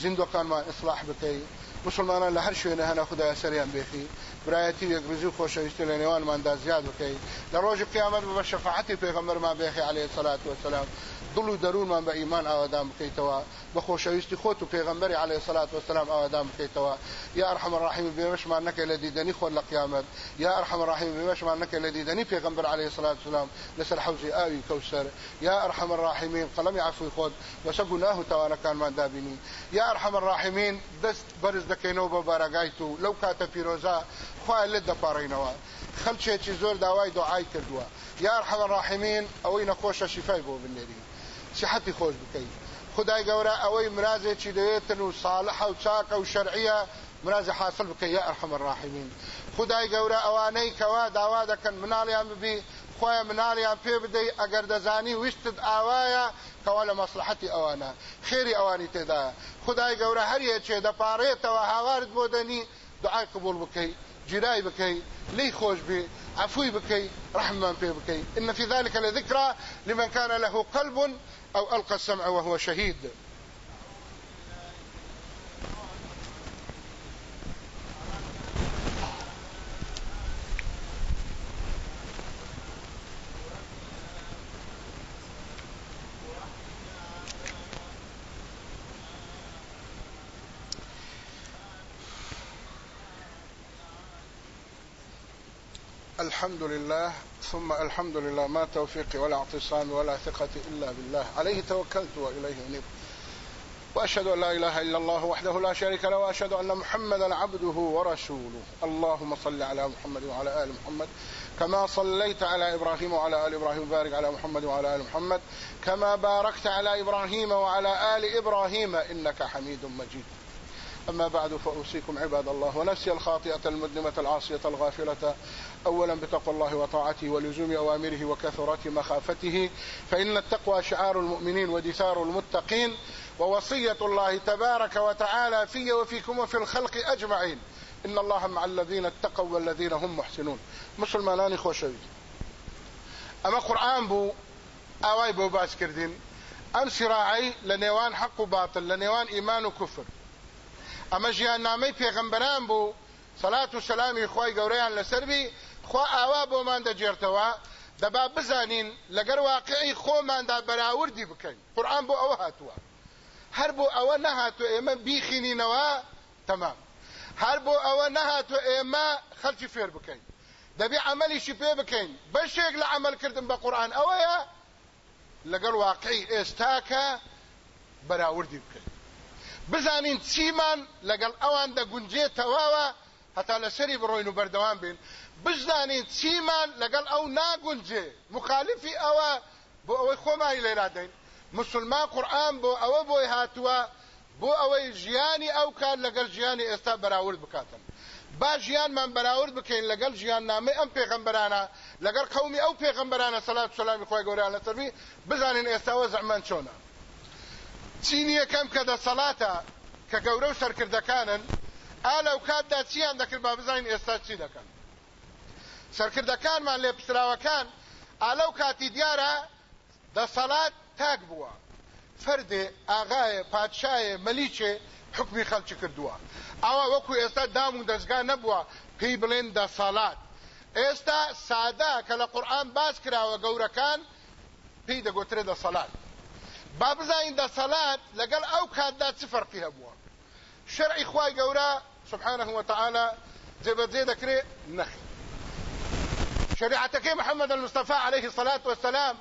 زیندوەکانمان ئیسلاح بکەی مسلمانان لە هەر شوێنە هەنا خدای سەریان بێخی برایەتی یەکگرزی و خۆشەویستی لە نێوانماندا زیاد بکەی لە ڕۆژی قیامەت بە شەفاعەتی پێغەمبەرمان بێخی عەلەیهی سەلات وسەلام دڵ و دەروونمان بە ئیمان ئاوادان بکەیتەوە بە خۆشەویستی خۆت و پێغەمبەری عەلەیهی سەلات وسەلام ئاوادان بکەیتەوە یا ئەرحەم الراحیم بێمەشمان نەکەی لە دیدەنی خۆت لە قیامەت یا ئەرحەم الراحیم بێمەشمان نەکەی لە دیدەنی پێغەمبەر عەلەیهی سەلات وسەلام لەسەر حوزی ئاوی کەوسەر یا ئەرحەم الراحیمین قەڵەمی عفوی خۆت بەسە گوناه و تاوانەکانمان دابینی. یا ئەرحەم الراحیمین دەست بەرز دەکەینەوە بە بارەگایت و لەو کاتە پیرۆزە خوای لێت دەپارڕینەوە خەلچێکی دعای کردووە یا ئەرحەم الراحیمین ئەوەی نەخۆشە شیفای بۆ بنێری صحتی خۆش بکەیت؟ خدای گەورە ئەوەی مرازێکی دەوێتن و ساڵحە و چاکە و شەرعیە مرازی حاصل بکەی یا ئەرحەم الراحیمین. خدای گەورە ئەوانەی کەوا داوا دەکەن مناڵیان ببی خۆیان مناڵیان پێ بدەی ئەگەر دەزانی ویستت ئاوایە کەوا لە مەسلحەتی ئەوانە. خێری ئەوانی تێدایە خدای گەورە هەریەکێ دەپارڕێتەوە هاوارت بۆ دەنی دعای قبول بکەی گیرای بکەی لێی خۆش بی عەفوی بکەی ڕەحمەی پێ بکەی إن في ذلك لذكرى لمن كان له قلب أو ألقى السمع وهو شهيد. الحمد لله ثم الحمد لله ما توفيقي ولا اعتصامي ولا ثقتي إلا بالله. عليه توكلت وإليه أنيب. وأشهد أن لا إله إلا الله وحده لا شريك له وأشهد أن محمدا عبده ورسوله. اللهم صل على محمد وعلى آل محمد كما صليت على إبراهيم وعلى آل إبراهيم وبارك على محمد وعلى آل محمد كما باركت على إبراهيم وعلى آل إبراهيم إنك حميد مجيد. أما بعد فأوصيكم عباد الله ونفسي الخاطئة المذنبة العاصية الغافلة. أولا بتقوى الله وطاعته ولزوم أوامره وكثرة مخافته فإن التقوى شعار المؤمنين ودثار المتقين ووصية الله تبارك وتعالى في وفيكم وفي الخلق أجمعين. إن الله مع الذين اتقوا والذين هم محسنون. مسلمانان خوشوي. أما قرآن بو أواي بو كردين. أم سراعي لنيوان حق وباطل لنيوان إيمان وكفر. ئەمە ژیان نامەی پێغەمبەران بوو. سەلات و سەلامی خی گەورەیان لەسەروی خوا ئاوا بۆمان دەجێرتەوە. دەبا بزانین لەگەر واقعی خۆماندا بەراوردی بکەین. قورآن بۆ ئەوە هاتووە. هەر بۆ ئەوە نەهاتوە ئێمە بیخینینەوە تەمام. هەر بۆ ئەوە نەهاتوە ئێمە خەلکی فێر بکەین. دەبی عملیشی پێ بکەین. بەشێک لە عملکردن بە قورآن ئەوەیە لەگەڵ واقعی ئێستاکە بەراوردی بکەین. بزانین چیمان لەگەڵ ئەوان دەگونجێتەواوە هەتا لەسەری بڕۆین و بەردەوام بین. بزانین چیمان لەگەڵ ئەو ناگونجێ مخالفی ئەوە بۆ ئەوەی خۆمانی لێرادەین مسلمان قورآن بۆ ئەوە بۆی هاتووە بۆ ئەوەی ژیانی ئەو کار لەگەڵ ژیانی ئێستا بەراورد بکاتن. با ژیانمان بەراورد بکەین لەگەڵ ژیان نامەی ئەم پێغەمبەرانە لەگەڵ قەومی ئەو پێغەمبەرانە سەلات سلامی خۆی گەوریان لەسەروی بزانین ئێستاوە زەحمان چۆنە. چینی یەکەم کە دەسەڵاتە کە گەورە و سەرکردەکانن ئالە و کاتدا چیان دەکرد با بزانین ئێستا چی دەکەن؟ سەرکردەکانمان لێ پسراوەکان ئالەو کاتی دیارە دەسەڵات تاک بووە. فەردێ ئاغایە پادشایە مەلیچێ حکمی خەلکی کردووە. ئەوە وەکو ئێستا دام و دەستگا نەبووە پێی بڵێن دەسەڵات ئێستا سادا کە لە قورآن باس کراوە گەورەکان پێی دەگوترێ دەسەڵات با بزانین دەسەڵات لەگەڵ ئەو کاتدا چ فەرقی هەبووە؟ شەرعی خوای گەورە سبحانه وتعالى جێبەجێ دەکرێت نەخێر. شریعتەکەی محمد المصطفى عليه الصلاة والسلام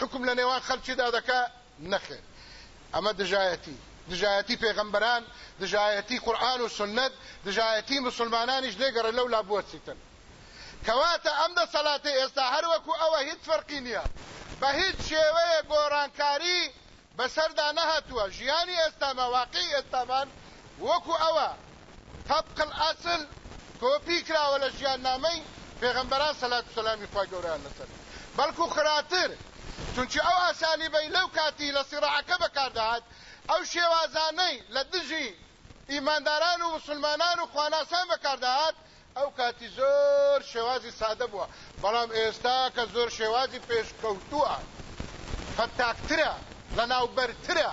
حکم لە نێوان خەلکیدا دەکا نەخێت ئەمە دژایەتی. دژایەتی پێغەمبەران دژایەتی قورآن و سنت دژایەتی مسلمانانیش لێگەڕە لەو لا بوەچیتن کەواتە ئەم دەسەڵاتی ئێستا هەروەکو ئەوە هیچ فەرقی نییە. بەسەردا نەهاتووە ژیانی ئێستا مەواقعی ئێستامان وەکو ئەوە طبق الأصل کۆپی کراوە لە ژیان نامەی پێغەمبەران سەلات و سەلامی خوا گەوریان لەسەر. بەڵکو خراتر چونچی ئەو ئاسالیبەی لەو کاتی لە سیڕعەکە بەکاردەهات ئەو شێوازانەی لە دژی ئیمانداران و مسلمانان و خواناسان بەکاردەهات ئەو کاتی زۆر شێوازی سادە بووە. بەڵام ئێستا کە زۆر شێوازی پێشکەوتووە فەتاکترە. لە ناوبەرترە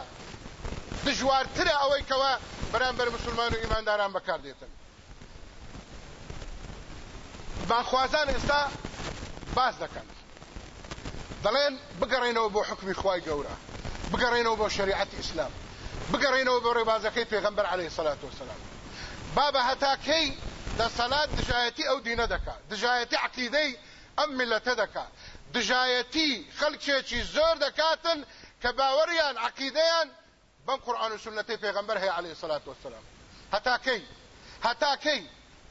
دژوارترە ئەوەی کەوە بەرامبەر مسلمان و ئیمانداران بەکاردێتن. باخوازان ئێستا باس دەکەن. دەڵێن بگەڕێنەوە بۆ حکمی خوای گەورە بگەڕێنەوە بۆ شریعەت ئیسلام بگەڕێنەوە بۆ ڕێبازەکەی پێغەمبەر عەلەیهی سەلات وسەلام بابە هەتاکەی دەسەڵات دژایەتی ئەو دینە دەکا دژایەتی عقیدەی ئەم میلەتە دەکا. دژایەتی خەڵکێکی زۆر دەکاتن کە باوەڕیان عقیدەیان بەم قورآن و سنەتەی پێغەمبەر هەیە عەلەیهی سەلات وسەلام هەتاکەی هەتاکەی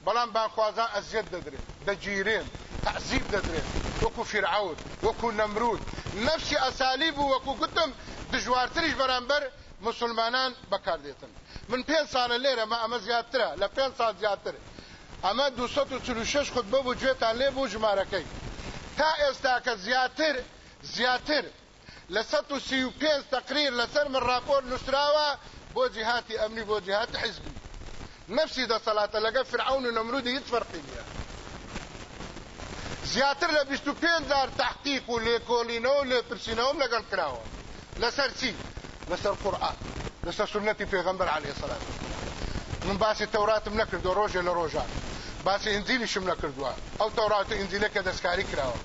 بەڵام بانخوازان ئەزیەت دەدرێت دەگیرێن تعزیب دەدرێت وەکو فرعون وەکو نەمرود نفسی ئەسالیب و وەکو گوتم دژوارتریش بەرامبەر مسلمانان بەکاردێتن من پێنج ساڵە لێرە مە ئەمە زیاترە لە پێنج سال زیاتر ئەمە 246 خود بۆ بوو گوێتان لێ بوو ژمارەکەی تا ئێستا کە زیاتر لە 135 تقریر لەسەر من راپۆر نووسراوە بۆ جیهاتی ئەمنی بۆ جیهات حزبی. نفسی دەسەڵاتە لەگە فرعون و نەمرودی هیچ فەرقی نییە. زیاتر لە 25 تحقیق و لێکۆلینەوە و لێپرسینەوەم لەگەڵ کراوە. لەسەر چی؟ لەسەر قورآن. لەسەر سنەتی پێغەمبەر عەلەیهی سەلات من باسی تەوراتم نەکردو ڕۆژێ لە ڕۆژان. باسی ئینجیلیشم نەکردووە. ئەو تەورات و ئینجیلە کە دەستکاری کراوە.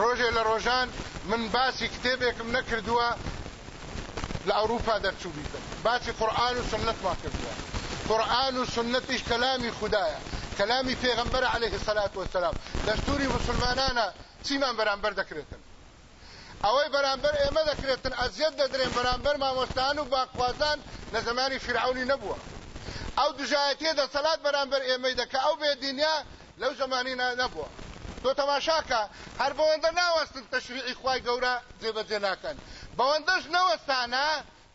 ڕۆژێ لە ڕۆژان من باسی کتێبێکم نەکردووە لە ئەوروپا دەرچوو بیتم باسی قورآن و سنەتمان کردووە. قورآن و سنەتیش کەلامی خوددایە کەلامی پێغەمبەر عليه الصلاة والسلام دەستوری مسلمانانە چیمان بەرامبەر دەکرێتن؟ ئەوەی بەرامبەر ئێمە دەکرێتن ئەزیەت دەدرێن بەرامبەر مامۆستان و باخوازان لە زمانی فرعونی نەبووە. ئەو دژایەتێ دەسەڵات بەرامبەر ئێمەی دەکە ئەو بێدینیا لەو زمانی نەبووە. تۆ تەماشاکە. هەر بەوەندە ناوەستن تەشریعی خوای گەورە جێبەجێ ناکەن. بەوەندەش نەوەستانە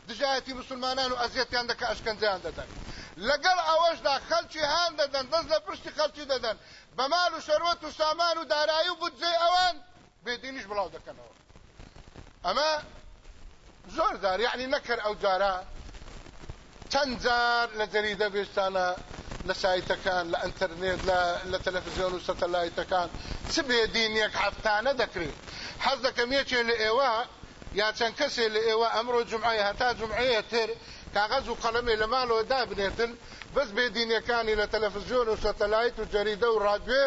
دژایەتی مسلمانان و ئەزیەتیان دەکە ئەشکەنجیان دەدەن. لەگەڵ ئەوەشدا خەلکی هاان دەدەن دەست لە پشتی خەلکی دەدەن. بەمال و شەروەت و سامان و دارایی و بودجێ ئەوان بێدینیش بڵاو دەکەنەوە. ئەمە زۆر زار یعنی نەکرد ئەو جارە. چەند جار لە جەریدە بێستانە. لە سایتەکان لە ئەتەرنێت لە تەلەڤزیۆن و سەتەلایتەکان چ بێدینیەک هەفتانە دەکرێت حەز دەکەم یەکێ لە ئێوە یا چەند کەسێ لە ئێوە ئەمڕۆ جمعای هەتا جمعەیە تر کاغەز و قەڵەمێ لە ماڵەوە دابنێتن بەس بێدینەکانی لە تەلەڤزیۆن و سەتەلایت و جەریدە و ڕادوێ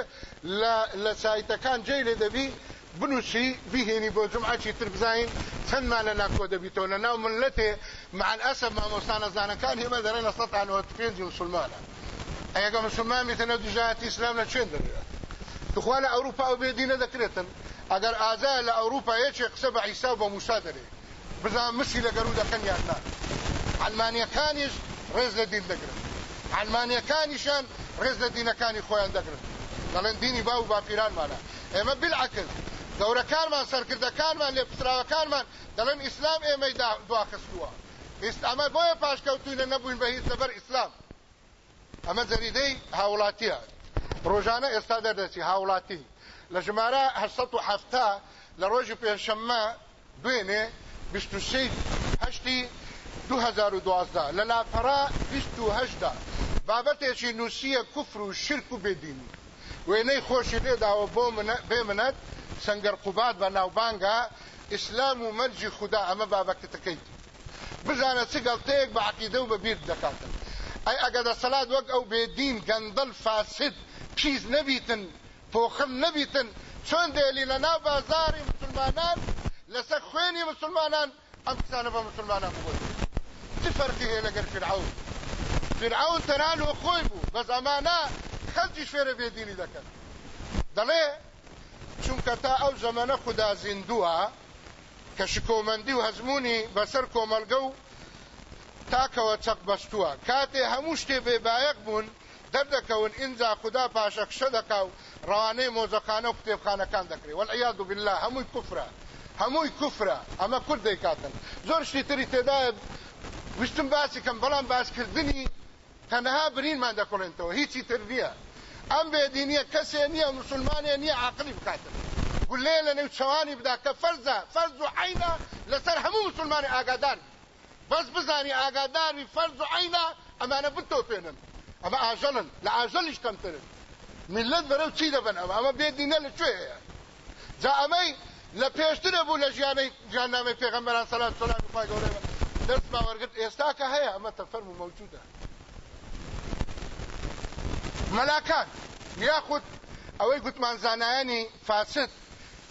لە سایتەکان جێ لێ دەبی بنووسی بیهێنی بۆ جمعاتی تر بزین چەندمان لە ناکۆ دەبیتەوە لە ناو ملەتێ مع ئەسە مامۆستانە زانەکان هێمە دەرێنە سەتانەوە پێنجی مسلمانە ئەگە مسلمان میتەنە دوژاتی ئیسلام لە چێن دەبێت دخوا لە ئەوروپا و بێدینە دەکرێتن ئەگەر ئازا لە ئەوروپا یەکێ قسە بە عیسا بە موسا دەرێ بزان مسی لە گەرو دەکەن یاننا ئەلمانیەکانیش ڕێز لە دین دەگرن ئەلمانیەکانیشان ڕێز لە دینەکانی خۆیان دەگرن دەڵێن دینی با و باپیرانمانە ئێمە بالعکس گەورەکانمان سەرکردەکانمان لێ پسراوەکانمان دەڵێن ئیسلام ئێمەی دواخستووە ئەمە بۆیە پاشکەوتوینە نەبووین بە هیچ لەبەر ئیسلام ئەمە جەریدەی هاوڵاتیە. ڕۆژانە ئێستا دەردەچی هاوڵاتی. لە ژمارە 1970 لە ڕۆژی پێشەممە دوێنێ 23 هەشتی 2012 لە لاپەرا 28دا بابەتێکی نووسیە کوفر و شرک و بێدینی. وێنەی خۆشی لێداوە بۆ بێ منەت سنگەر قوبات بە ناوبانگە ئیسلام و مەرجی خوددا ئەمە بابەتەکەیت بزانە چ گەڵتەیەک بە عقیدە و بە بیر دەکاتن. ئەی ئەگە دەسەلات وەک ئەو بێدین گەندڵ فاسد. پیس نەبیتن پۆخم نەبیتن چۆن دێلی لە ناو بازاری مسلمانان؟ لەسەر خوێنی مسلمانان؟ ئەم قسانە بە مسلمانان بخۆی چ فەرقی هەیە لەگەر فرعون. فرعون تەنان و خۆی بوو بەس ئەمانە خەلکی شوێرە بێدینی دەکەن دەڵێ چونکە تا ئەو زەمەنە خوددا زیندووە کە شکۆمەندی و هەزمونی بەسەر کۆمەلگە و تاکەوە چەق بەستووە. کاتێ هەموو شتێ بێبایەک بوون دەردەکەون ئینجا خوددا پاشەکشە دەکا و ڕوانەی مۆزەخانە و کتێبخانەکان دەکرێت وەعیاد بالله هەمووی کوفرە. هەمووی کوفرە. ئەمە کورد دەیکاتن. زۆر شتی تری تێدایە ویستم باسی کەم بەڵام باسکردنی تەنها برینمان دەکڵێنەوە هیچی تر نییە. ئەم بێدینیە کەسێ نییە مسلمانێ نییە عقلی بکاتن. گولێ لە نێو چوانی بدا کە فەرزە فەرز و عینە لەسەر هەموو مسلمانی ئاگادار بەس بزانی ئاگاداری فەرز و عینە ئەمانە بتۆپێنن ئەمە ئاژەڵن لە ئاژەلیش کەمترن ملت بەرەو چی دەبن ئەمە ئەمە بێدینە لەکوێ هەیە؟ جا ئەمەی لە پێشترە بوو لە ژیانەی ژیاننامەی پێغەمبەران سەلات سەلام خی گەورەی دەست باوەرگرت. ئێستا کە هەیە ئەمە تەفەرم و مەوجودە مەلاکان یاخود ئەوەی گوتمان زانایانی فاسد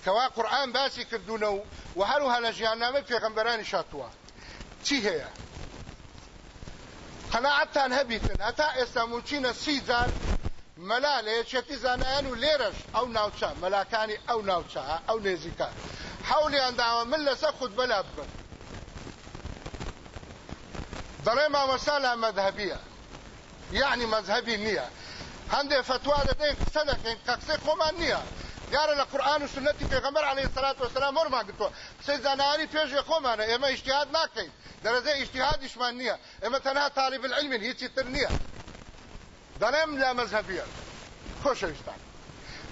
کەوا قورآن باسی کردوونە و و هەروها لە چی هەیە؟ قەناعەتان هەبیتن هەتا ئێستا موچینە سی جار مەلا لە یەکێتی زانایان و لێرەش ئەو ناوچە مەلاکانی ئەو ناوچە ئەو نێزیکە. حولیان داوە من لەسەر خود بەلا بکەن دەڵێ مامەسا لا مەذهبیە. یعنی مەذهبی نییە. هەندێک فتوا دەدەین قسە دەکەین کە قسەی خۆمان نییە. دیارە لە قورآن و سنەتی پێغەمبەر عەلەیهی السەلات وەسەلام وەرمان گرتووە قسەی زانایانی پێشێ خۆمانە ئێمە ئیجتیهاد ناکەین. دەرەجەی ئیجتیهادیشمان نییە. ئێمە تەنها طالب العلمین هیچی تر نییە. دەڵێم لا مەذهبیە. خۆشەویستان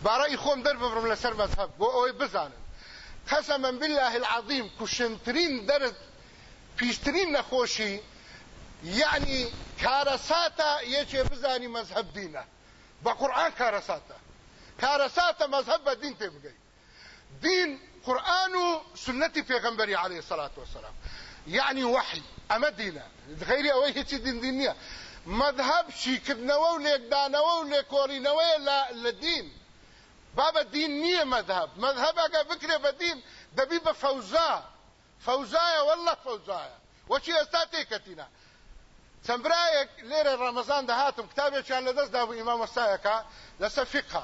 بارەی خۆم دەرببرم لەسەر مەذهب بۆ ئەوەی بزانن. قەسەمەن بالله العظیم کوشنترین دەرد پیشترین نەخۆشی یعنی کارەساتە یەکێ بزانی مەذهب دینە. بە قورآن کارەساتە. کارەساتە مەذهب بە دین تێ بگەی دین قورآن و سنەتی پێغەمبەری عليه الصلاة والسلام. يعني وحي دینە غیری ئەوەی هیچی دین دین نییە مذهب شیکردنەوە و لێکدانەوە و لێکۆڕینەوەی لە دین بابە دین نییە مذهب مذهب بکرێ بە دین دەبی بە فەوزا فەوزایە والله فەوزایە وەچی ئێستا تێکەتینە چەند برایەک لێرە ڕەمەزان دەهاتم کتابێکیان لەدەست دابوو ئیمامەستایەکە لەسەر فقه.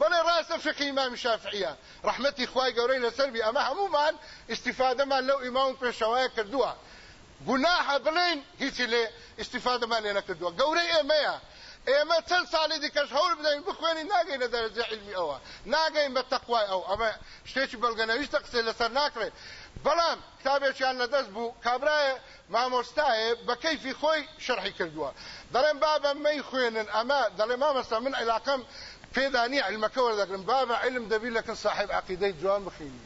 بەڵێ ڕاستە فقه ئیمامی شافعیە. ڕەحمەتی خوای گەورەی لەسەربی ئەمە هەمومان استیفادەمان لەو ئیمام پێشەوایە کردووە. گوناحە بڵێن هیچی لێ استیفادەمان لێ نەکردووە. گەورەی ئێمەیە. ئێمە چەند ساڵی دیکەش هەوڵ بدەین بخوێنی ناگەین لە دەرەجە علمی ئەوە. ناگەین بە تەقوای ئەو. ئەمە شتێکی بەڵگەنەویستە قسەی لەسەر ناکرێت بەڵام کتابێکیان لەدەست بوو کابرایە مامۆستایە بە کەیفی خۆی شەرحی کردووە. دەڵێن بابە مەی خوێنن. ئەمە دەڵێ مامەستا من عیلاقم پێدانی علمەکە وەردەگرم بابە علم دەبی لەکن صاحب عقیدەی جوان بخینی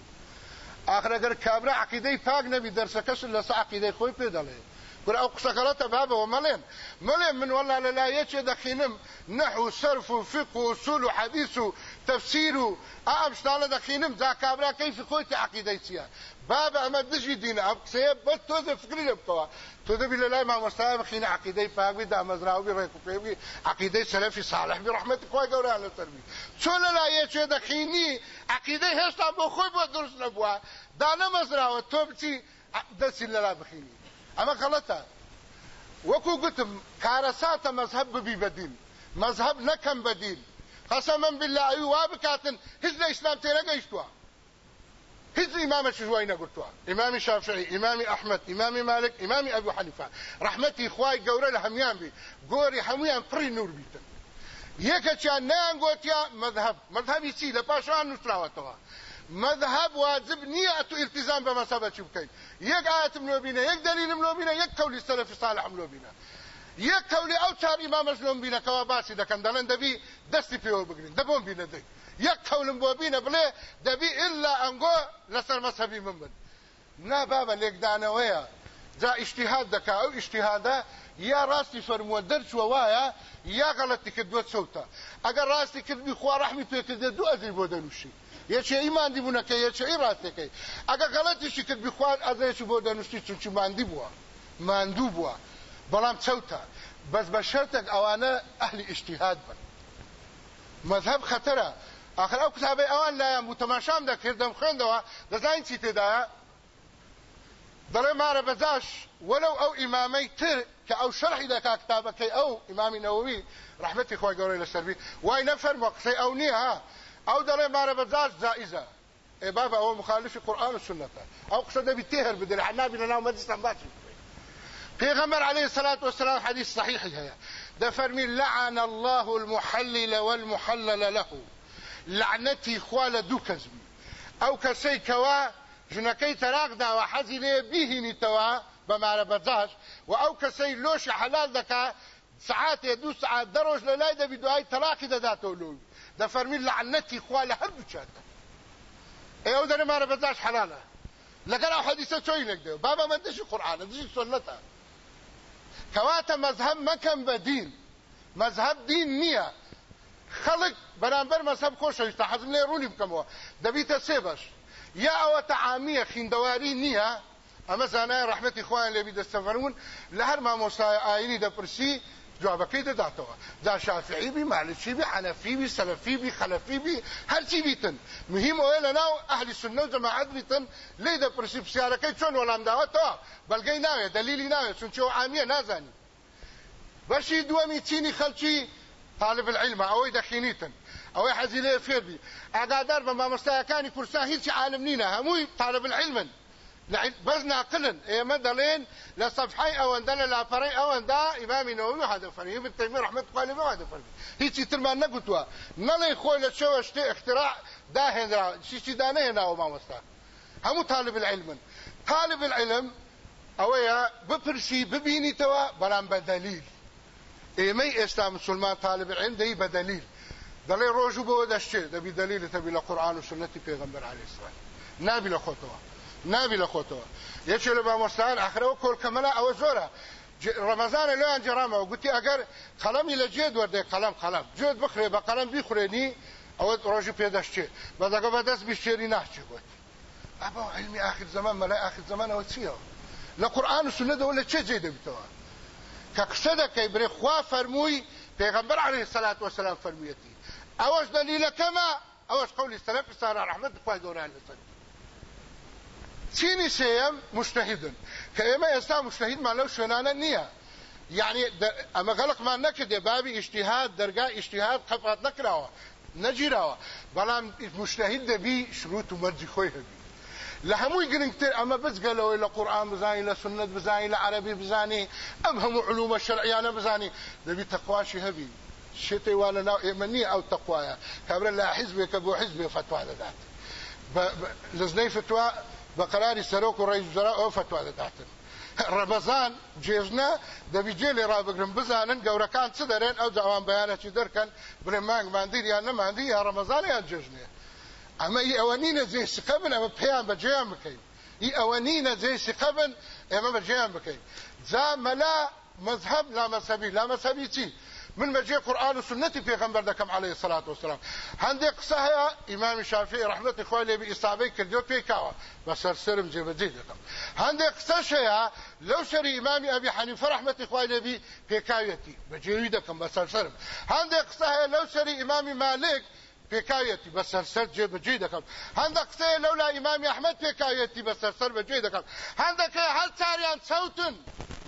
آخر ئەگەر کابرا عقیدەی پاک نەبی دەرسەکەش لەسە عقیدەی خۆی پێ دەڵێ بر ئەو قسەکەڵەتە بابەوە مەڵێن مەڵێن من وەڵا لە لایەکێ دەخینم سەرف و فق و حەدیث و تفسير امشتاله دخينم ذاك ابرا كيف خوتي عقيدتيا باب احمد نجي دين اب كسيب بتو ذ فكري لبقوا تو. ذ بالله ما مستعب خين عقيده فاق بدا مزراوي ريكو بيبي عقيده سلفي صالح برحمه خوي قورا على تربي شلون لا يشي دخيني عقيده هشتا بو خوي بو درس نبوا. دانه مزراوه توبتي دس لا بخيني اما غلطه. وكو قلت كارثات مذهب ببي بديل مذهب نكم بديل قەسەمە بالله وا بکاتن هیچ لە ئیسلام تێنەگەیشتووە هیچ امامش جوای نگرتوا إمام شافعی إمام أحمد إمام مالک إمام أبو حنیفه رحمتی خوای گوره لهمیان بی گوری همیان پری نور بیتن یەکە چیان نیان گوتیا مذهب. مذهبی چی لە پاشان نووسراوەتەوە مذهب واجب ئەتو التزام بە مەسەبەتی بکەیت یەک ئاەتم لۆبینە یەک دلیلم لۆبینە یەک کەولی سەلفی صالحم لۆبینە یەک کەولی ئەو چار ئیمامەش لۆم بینەکەەوە باسی دەکەن. دەڵێن دەبی دەستی پێوە بگرین. دەبۆم بینە دەی. یەک کەولم بۆ بینە بڵێ دەبی ئللا ئەنگۆ لەسەر مەسەبی من بن. نا بابە لێکدانەوەیە. جا ئیشتیهاد دەکا ئەو ئیشتیهادە یا ڕاستی فەرمووە دەرچووە وایە یا غەڵەتی کردووە چەوتە ئەگەر ڕاستی کردبی خوا ڕەحمی پێکردێ دوو ئەزی بۆ دەنووشی. یەکێ ئیماندی بوونەکە یەکێ ڕاستەکەی ئەگە غەڵەتیشی کردبی خوار ئەزەیەکی بۆ دەنووشتی چونچی ماندی بووە. ماندوو بووە. بەڵام چەوتە. بەس بە شەرتێک ئەوانە ئەهلی ئیشتیهاد بن. مذهب خەتەرە. آخر ئەو کتابەی ئەوان لایەن بوو تەماشام دەکردم خوێندەوە دەزانین چی تێدایە؟ دەڵێ مارە بەزاش وەلەو ئەو ئیمامەی تر کە ئەو شەرحی دەکا کتابەکەی ئەو ئیمامی نەوەوی ڕحمەتی خۆی گەورەی لەسەربی وای نەفەرمە قسەی ئەو نییە ها. ئەو دەڵێ مارە بەزاش جائزە. ئێ بابا ئەوە مخالفی قورآن و سنەتە ئەو قسە دەبی تێهر بدرێ حنابی لەناو مەجلسان باسی. پیغمبر عليه الصلاة والسلام حديث صحيح هي ده فرمي لعن الله المحلل والمحلل له۔ لعنەتی خوا لە دوو کەس بی ئەو کەسەی کەوا ژنەکەی تەراق داوە حەزی لێ بیهینیتەوە بەمارە بەرزاش و ئەو کەسەی لۆشی حەلال دەکا سعاتێ دوو سعات دەڕۆژ لە لای دەبی دوای تەلاقی دەداتەوە لۆوی دەفەرمی لعنەتی خوا لە هەردوو چاتە ئێوە دەرە مارە بەرزاش حەلالە لەگەر ئەو حەدیسە چۆی نەکدێ بابا من دژی قورآانە دژی سنەتە کەواتە مەذهب مەکەم بە دین مەذهب دین نییە خەڵک بەرامبەر مەسەب خۆشەویستە حەزم لێ ڕوونی بکەمەوە دەبیتە سێ بەش یا ئەوە تەعامیە خیندەواری نییە ئەمە زانای ڕحمەتی دەستەفەرمون لە هەر مامۆستای ئاینی دەپرسی جوابەکەی دەداتەوە دا شافعی بی مالکی بی حنفی بی سلفی بی خلفی بی هەرچی بیتن. مهم ئەوەیە لە ناو ئەهلی سنە و جەماعەت بیتن. لێ دەپرسی پرسیارەکەی چۆن وەڵام داوەتەوە بەڵگەی ناوێت دلیلی ناوێت چونچە عامیە نازانی بەشی دووەمی چینی خەلکی طالب العلم دەخینیتن ئەوەی حەزی لێ فێربی ئاگادار بە مامۆستایەکانی کورسان هیچ عالم نینە هەمووی طالب العلمن بەس ناقلن ئێمە دەڵێن لە سەفحەی ئەوەندە لە لاپەڕەی ئەوەندا ئیمامی نەوەوی هەدەفەرمی ابن تەیمیە ڕەحمەت خوا لێ هەدەفەرمی هیچی ترمان نەگوتووە نەڵێ خۆی لە چێوە شتێ اختراع داهێنرا چیچی دانەهێناوە مامۆستا هەموو طالب العلمن طالب العلم ئەوەیە بپرسی ببینیتەوە بەرام بە دەلیل ئێمەی ئێستا مسلمان طالب العلم دەی بە دلیل دەڵێ ڕۆژ بۆ دەشتێ دەبی دلیل تەبی لە قورآن و سنەتی پێغەمبەر عەلەیهی السلام نابی لە خۆتەوە. نابی لە خۆتەوە یەکێ لە بامۆستان ئاخرەوە کۆلکەمەلا ئەوە زۆرە. ڕەمەزانە لەیان جێرامەوە. گوتی ئەگەر قەڵەمی لە جێ وەردێ قەڵەم قەڵەم جێت بخرێ بە قەڵەم بیخورێنی ئەوە ڕۆژی پێدەشتێ بەدەگە بەدەست بیشتێری ناچێ گوت ئەبا علمی آخر زمان مەلای آخر زمانەوە چییە لە قورآن و سنەدەوە لە چێ جێ دەبیتەوە کە قسە دەکەی برێ خوا فەرمووی پێغەمبەر عەلەیهی سەلات وەسەلام فەرموویەتی. ئەوەش دەلیلەکەمە ئەوەش قەولی سەلەف سارا ڕەحمەت خوای گەوران لەسەر. چینی سێیەم مشتهدن کە ئێمە ئێستا مشتهدمان لەو شوێنانە نییە یعنی ئەمە غەڵقمان نەکردێ بابی ئیشتیهاد دەرگا ئیشتیهاد قەفات نەکراوە نەگیراوە بەڵام مشتهد دەبی شروط و مەرجی خۆی هەبی لە هەمووی گرنگتر ئەمە بزگەلەوەی لە قورآن بزانی لە سنت بزانی لە عربی بزانی ئەم هەموو علومە شەرعیانە بزانی دەبی تەقواشی هەبی شتێ وا لە ناو ئێمە نییە ئەو تەقوایە کابرا لە حیزبێکە بۆ حیزبێ فتوا دەدات لەزنەی فتوا بە قراری سەرۆک و ڕێز زرا ئەو فتوا دەداتن. ڕەبەزان جێژنە دەبیجێ لێ ڕابگرن بزانن گەورەکان چ دەرێن ئەو جاوان بەیانەکی دەرکەن بڵێ مانگ ماندیر یان نەماندی یا ڕەمەزان یان جێژنێ ئەمە ئی ئەوە نینە جێ سقە بن ئەمە پێیان بەجێیان بکەین. ئی ئەوە نینە جێ سقە بن ئێمە بەجێیان بکەین. جا مەلا مذهب لا مذهبي لا مذهبي چی؟ من بجي قرآن وسنة في غنبر دكم عليه الصلاة والسلام. هندي قصة إمام الشافعي رحمة إخواني بإصابي كرديو بيكاوا بس سرم جي بجي دكم هندي شيء لو شري إمام أبي حنيفة رحمة إخواني بيكاويتي بجي دكم بس سرم هندي قصة لو شري مالك پێکاوێتی بە سەرسەر جێبەجێ دەکەم هەندە قسەیە لەولا ئیمامی ئەحمەد پێکاوێتی بە سەرسەر بەجێ دەکەم هەندەکە هەر چاریان چەوتن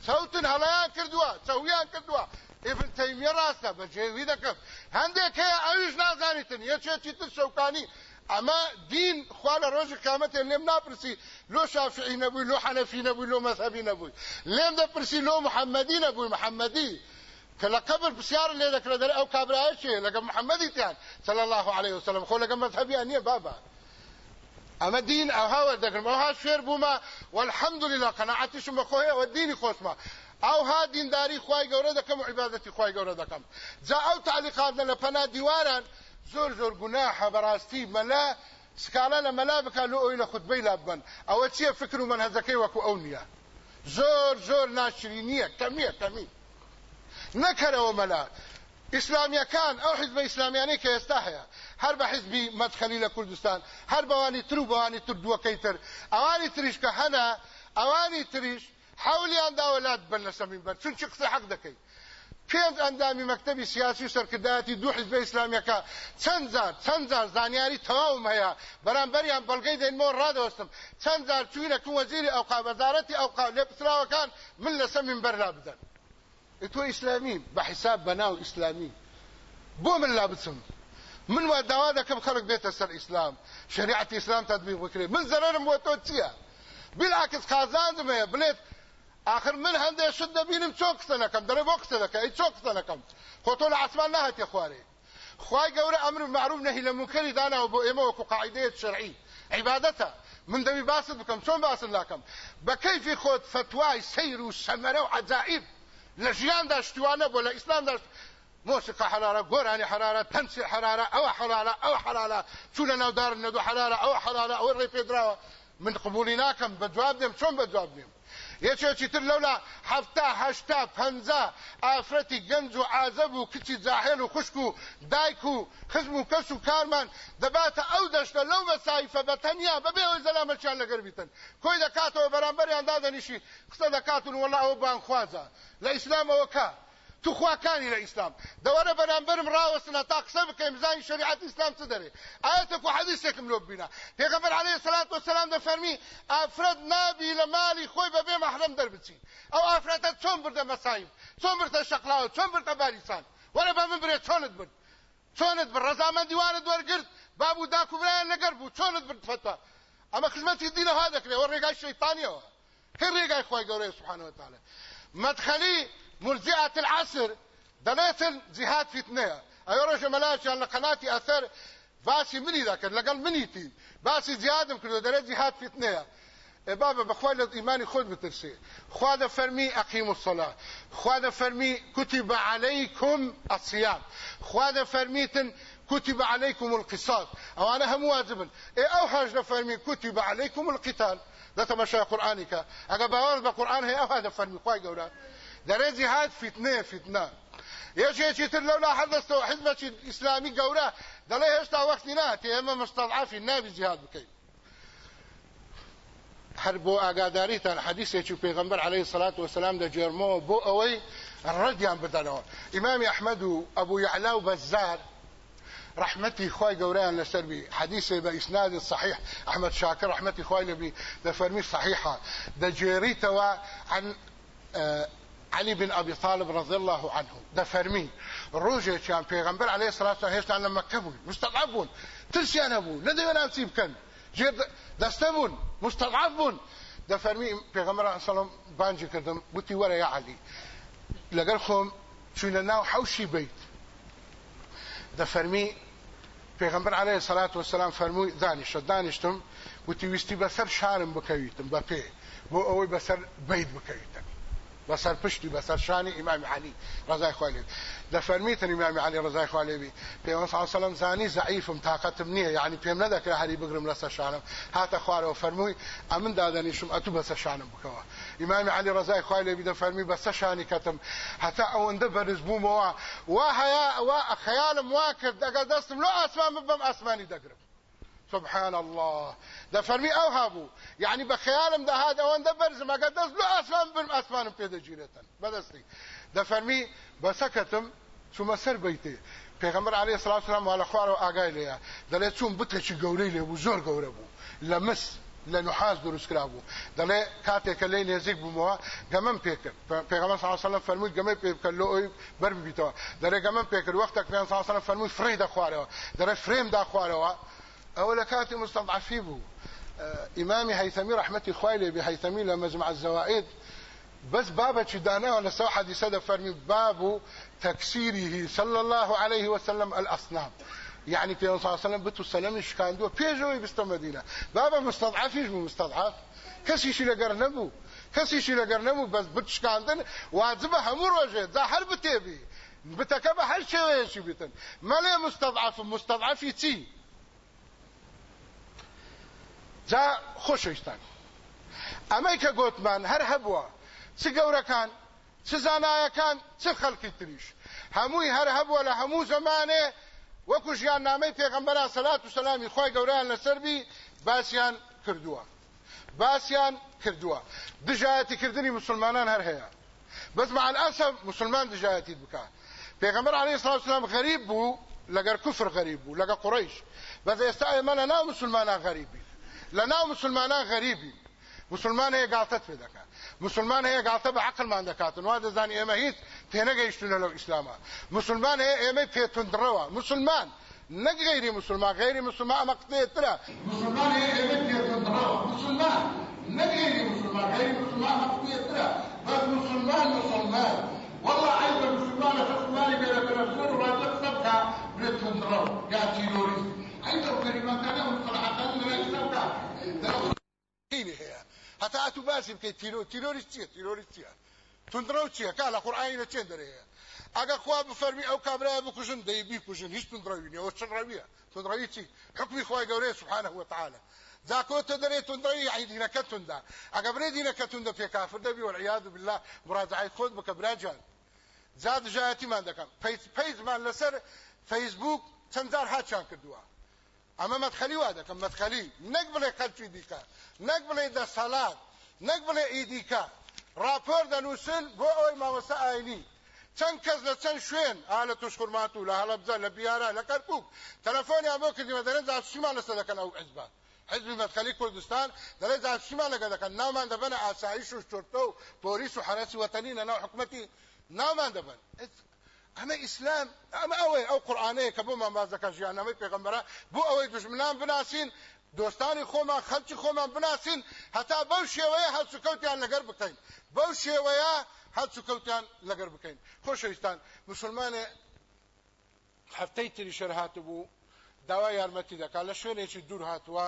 چەوتن هەڵیان کردووە چەویان کردووە ابن تەیمیە ڕاستە بەجێوی دەکەم هەندێک هەیە ئەویش نازانیتن یەکێکی تر شەوکانی ئەمە دین خوا لە ڕۆژی قامەتێ لێم ناپرسی لۆ شافعی نەبووی لۆ حەنەفی نەبووی لۆ مەذهبی نەبووی لێم دەپرسی لۆ محەممەدی نەبووی محەممەدی کە لە قبر پرسیار لێ دەکرێت دەرێ ئەو کابراایشێ لەگە محەممەدی تیان صلى الله عليه وسلم خۆ لەگە مەذهبیان نییە بابا ئەمە دین ئەوها وەردەگرم ئەوها شوێر بوومە والحمد لله قەناعەتیشم بە خۆی ئەوە دینی ئەو ها دینداری خوای گەورە دەکەم و عیبادەتی خوای گەورە دەکەم. جا ئەو تعلیقاتە لە پەنا دیواران زۆر زۆر گوناحە بەڕاستی مەلا سکالە لە مەلا بکە لە ئەوی لە خودبەی لا بن ئەوە فکر و منهەزەکەی وەکو ئەو نییە؟ زۆر زۆر ناشری نییە کەمیە کەمی نەکەرەوە مەلا. ئیسلامیەکان ئەو حیزبە ئیسلامیانەی کە ئێستا هەیە. هەر بە حیزبی مەدخەلی لە کوردستان هەر بەوانی تر و تر دووەکەی تر. تریش کە هەنا ئەوانی تریش حولیان داولات بن لەسەمین بەر چونچی قسە حەق دەکەی پێنج ئەندامی مەکتەبی سیاسی و سەرکردایەتی دوو حیزبە ئیسلامیەکە چەند جار زانیاری تەواوم هەیە بەرامبەریان بەڵگەی دێنمەوە ڕادەوەستم چەند جار چوینەکە وەزیری ئەوقا وەزارەتی ئەوقا لێ پسراوەکان من لەسەر منبەر لا بدەن تۆ ئیسلامی بە حیساب بەناو ئیسلامی بۆ من لا من وا داوا دەکەم خەڵک بێتە سەر ئیسلام شریعەتی ئیسلام بکرێت من زەرەرم بۆ تۆ چییە بالعکس بڵێت دەبینم چۆن قسە نەکەم دەڵێ بۆ قسە دەکە ئەی چۆن قسە نەکەم خۆ تۆ لە عسمان نهاتێ خوارێ خوای گەورە ئەمر معروف نهی لە منکەری داناوە بۆ ئێمە وەکو قاعدەیەک شەرعی عیبادەتە من دەبی باست بکەم چۆن باست ناکەم بە کەیفی خۆت فتوای سەیر و سەمەرە و عجائب. لە ژیاندا شتوانە بۆ لە ئیسلامدا موسیقى حرارة قراني حرارة تنسي حرارة أو حرارة أو حرارة شو لنا دار الندو حرارة أو حرارة أو الريفي دراوة من قبولي ناكم بجواب ديم شون بجواب ديم یەکێکی تر لەولا هەفتا هەشتا پەنجا ئافرەتی گەنج و عازەب و کچی جاهێل و خوشک و دایک و خزم و کەس و کارمان دەباتە ئەو دەشتە لەو بەسایفە بە تەنیا بەبێەوەی زەلامەچیان لەگەر بیتن. کۆی دەکاتەوە بەرامبەریان دادەنیشی قسە دەکاتون وەڵا ئەوە بانخوازە لە ئیسلامەوە کا تو خواکانی لە ئیسلام. دەوەرە بەرامبەرم ڕاوەستنە تا قسە بکەین بزانین شریعەت ئیسلام چ دەرێ؟ ئاەتێک و حەدیثێکم لۆ ببینە. پێغەمبەر عەلەیهی سەلات وسەلام دەفەرمی ئافرەت نابی لە مالی خۆی بەبێ مەحرەم دەربچی ئەو ئافرەتە چۆن بردە مەسایب چۆن بردە شەقلاوە؟ چۆن بردە باریسان؟ وەرە بە من برێ چۆنت برد؟ چۆنت برد؟ ڕەزامەند دیوانت وەرگرت بابوو داکوبرایان لەگەر بوو چۆنت برد فتوە ئەمە خزمەتی دینەها دەکرێت وە ڕێگای شەیطانیەوە هر ڕێگای خۆی گەورەی سبحانه وتعالى مدخلي مرجئة العصر. جیهات فتنەیە ئەوە ڕۆژە مەلاشیان لە قەناتی ئەسەر باسی منی دەکرد لەگەڵ منیتی باسی زیادم کردو دەرێت جیهات فتنەیە بابا بخوا لە ئیمانی خۆت بترسێ خوا دەفەرمی ئەقیم الصلاة. خوا دەفەرمی كتب عليكم الصيام. خوا دەفەرمیتن كتب عليكم القصاص. ئەوانە هەموو واجبن. ئێ ئەو هەش دەفەرمی كتب عليكم القتال. دەتەمەشای قورآانیکە ئەگە باوەڕ بە قورآن هەیە ئەو دەفەرمی خوای گەورە دەرێت جیهات فتنەیە فتنە یەکێکی تر لەولا هەردەستەوە حزبەکی ئیسلامی گەورە دەڵێ هێشتا وەختی ناتێ ئێمە مستەضعافی نابی جیهاد بکەین هەر بۆ ئاگاداریتان حەدیثێکی و پێغەمبەر عەلەیهی سەلات وسەلام دەجێرمەوە بۆ ئەوەی ڕەدیان بدەنەوە ئیمامی ئەحمەد و ئەبوو یعلا و بەزار رحمتي خوای گەوریان لەسەر بی حدیث بإسناد صحيح. أحمد شاكر رحمتي خوای لبي. دەفەرمی صحيحة. دەجێریتەوە عن علي بن أبي طالب رضي الله عنه. ده فرمي روجه كان پیغمبر عليه الصلاة والسلام هيشتان لما كبوا مستضعفون ترسيان ابو ندي ولا نسيب كان جيب دستبون مستضعفون ده فرمي پیغمبر عليه الصلاه بانجي كردم قلت ولا يا علي لقالكم شو ناو حوشي بيت ده فرمي پیغمبر عليه الصلاة والسلام فرموي دانش دانشتم. وتی ویستی بەسەر شانم بکەویتم بە پێ بۆ ئەوەی بەسەر بیت بەسەر پشتی بەسەر شانی ئیمامی علی ڕزای خوالێ دەفەرمیتن ئیمامی علی ڕزای خوالێبی پێوە سلام زانی زعیفم تااقتم نییە یعنی پێم نەدەکرا هەری بگرم لەسەر شانم. هاتە خوارەوە فەرمووی ئەمن دادەنیشم ئەتو بەسە شانم بکەوە ئیمامی علی ڕزای خوالێبی دەفەرمی بەسە شانی کەتم هەتا ئەوەندە بەرز بوومەوە وا هەیە وا خەیالم وا کرد. دەگە دەستم لۆ ئاسمان ببەم ئاسمانی دەگرم سبحان الله. ده فرمي أو هابو. يعني بخيالم ده هذا وان ده برزم اگر دست لو اسمان برم اسمانم پیدا جیرتن بدستی ده فرمي بسكتم ثم سر بيتي. پیغمبر علیه الصلاة والسلام وعلى خوار آگای لیا. دله چون بتچ ګوري له زور ګوره بو. لمس لنحاس دروس کرابو دله کاته کله نزیک بو مو غمن پیکر پیغمبر صلی الله علیه وسلم فرمود غمن پیکر لو بر بیتو دله غمن پیکر وقت پیغمبر صلی الله علیه وسلم فرمود فرید خواره دله فریم دا خواره أو كاتي مستضعفي بو آه، إمامي هيثمي رحمة إخوالي بهيثمي لما جمع الزوائد بس بابا شدانا ولا سو حديثة فرمي باب تكسيره صلى الله عليه وسلم الأصنام. يعني في صلى الله عليه وسلم بتو السلام دو بيجوي بستو مدينة. بابا مستضعف يجب مستضعف؟ كسي شي لقر نبو. كسي شي لقر نبو بس بتشكاندن واجبه همور وجه ذا هل بتيبي. بتكبه شوي شي بيتن. مالي مستضعف؟ مستضعف يتي جا خۆشەویستان ئەمەی کە گوتمان هەر هەبووە چ گەورەکان چ زانایەکان چ خەڵکی تریش. هەمووی هەر هەبووە لە هەموو زمانێ وەکو ژیان نامەی پێغەمبەر سەلات و سەلامی خۆی گەوریان لەسەربی باسییان کردووە. باسییان کردووە. دژایەتیکردنی مسلمانان هەر هەیە. بەس مع الأسف مسلمان دژایەتی بکە. پێغەمبەر عليه الصلاة والسلام غەریب بوو لەگەر کوفر غەریب بوو لەگە قڕیش بەس ئێستا ئێمە لە ناو مسلمانان غەریبی. لەناو مسلمانان غەریبی مسلمان هەیە گاڵتەت پێ دەکات مسلمان هەیە گاڵتە بە عقلمان دەکاتن وا دەزانی ئێمە هیچ تێنەگەیشتونە لەو ئیسلامە مسلمان هەیە ئێمەی پێتوندڕەوە مسلمان. نەک غیری مسلمان. غیری مسلمان ئەمە قسەیەترە مسلمان هەیە ئێمەی پێتوندڕەوە مسلمان. نەک غیری مسلمان. غیری مسلمان ئەمە قسەیەترە بەس مسلمان مسلمان. والله عايز مسلمان مسلماني بين بنفسه وراجع سبكة بتوندڕەوە یا تیرۆریست عنده كلمتان صراحة من الإسلام كيني هي. حتى أتو باسي بكي تيرو تيروريستية تيروريستية تندرو چیه که لە قورآانی لە چێن دەرەیە ئەگە خوا بفەرمی ئەو کابرای بکوژن دەی بیکوژن هیچ تندڕەوی نیە ئەو چەند ڕەویە تندڕەوی چی حکمی خوای گەورەیە سبحانه وتعالى. زاکۆتە دەرێت تندڕەوی یعنی دینەکە توندا ئەگە برێ دینەکە توندا پێ کافر دەبی والعیاذ بالله. مراجعەی خۆت بکە براجان زاد جایەتیمان دەکەم پیجمان لەسەر فەیسبوک چەند جار هاچیان کردووە اما مدخلی واده که مدخلی نقبل قلچی دیکا نقبل در سالات نقبل ایدیکا راپۆر دەنووسن بۆ ئەوەی مامۆستا ئاینی چەند کەس لە چەند شوێن ئا لە توشکرمات و لە هەڵەبجە لە بیارە لە کەرکک تەلەفۆنی ئەمە کردیمە دەرێن زارشیمان لەسە دەکەن ئەو ئەزبان حزبی مەدخلی کوردستان دەڵێ زارشیمان لەگە دەکەن نامان دەبەنە ئاسایش و شۆرتە و پۆریس و حرەسی وەتەنی لەناو حکوومەتی نامان دەبن دەبن ئەمە ئیسلام ئەمە ئەوەی ئەو قورآانەیە کە بۆمان بازەکە ژیانەمەی پێغمبەرە بۆ ئەوەی دژمنان بناسین دۆستانی خۆمان خەلکی خۆمان بناسین هەتا بەو شێوەیە هەلسوکەوتیان لەگەر بکەین. بەو شێوەیە هەلسوکەوتیان لەگەر بکەین. خۆشەویستان مسلمانێ هەفتەی تری شەر هاتبوو داوا یارمەتی دەکات لە شوێنێکی دوور هاتووە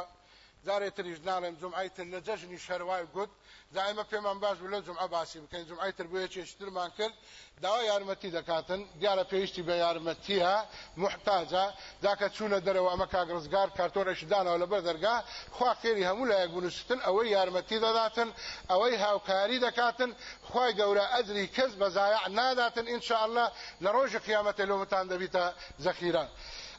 زارێ تریش ناڵێم جمعی تر لە جەژنی شەروای گوت زایمە پێمان باش لە جمعە باسی بکەین جمعی تر بۆیە چێشترمان کرد داوا یارمەتی دەکاتن دیارە پێویستی بە یارمەتیە محتاجە داکە چوونە دەرەوە ئەمە کاگرزگار کارتۆرەش دانەوە لەبەر دەرگا خوا خێری هەموو لایەک بنووسن ئەوەی یارمەتی دەداتن ئەوەی هاوکاری دەکاتن خی گەورە ئەجری کەس بەزایع ناداتن ئینشاءله لە ڕۆژی قیامەتە لۆمتان دەبیتە زەخیران.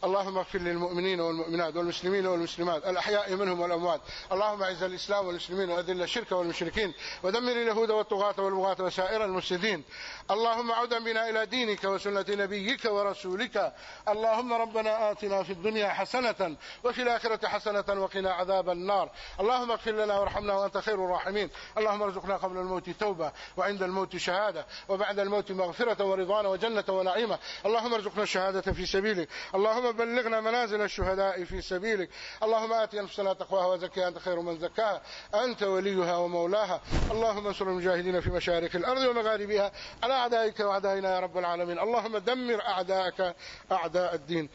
اللهم اغفر للمؤمنين والمؤمنات والمسلمين والمسلمات الأحياء منهم والأموات. اللهم أعز الإسلام والمسلمين وأذل الشرك والمشركين ودمر اليهود والطغاة والبغاة وسائر المفسدين. اللهم عد بنا إلى دينك وسنة نبيك ورسولك. اللهم ربنا آتنا في الدنيا حسنة وفي الآخرة حسنة وقنا عذاب النار. اللهم اغفر لنا وارحمنا وأنت خير الراحمين. اللهم ارزقنا قبل الموت توبة وعند الموت شهادة وبعد الموت مغفرة ورضوان وجنة ونعيمة. اللهم ارزقنا الشهادة في سبيلك. اللهم بلغنا منازل الشهداء في سبيلك. اللهم آت أنفسنا تقواها وزكها أنت خير من زكاها. أنت وليها ومولاها. اللهم انصر المجاهدين في مشارق الأرض ومغاربها. على أعدائك وأعدائنا يا رب العالمين. اللهم دمر أعداءك أعداء الدين.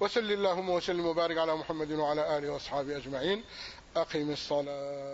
وسل اللهم وسلم وبارك على محمد وعلى آله وأصحابه أجمعين. أقم الصلاة.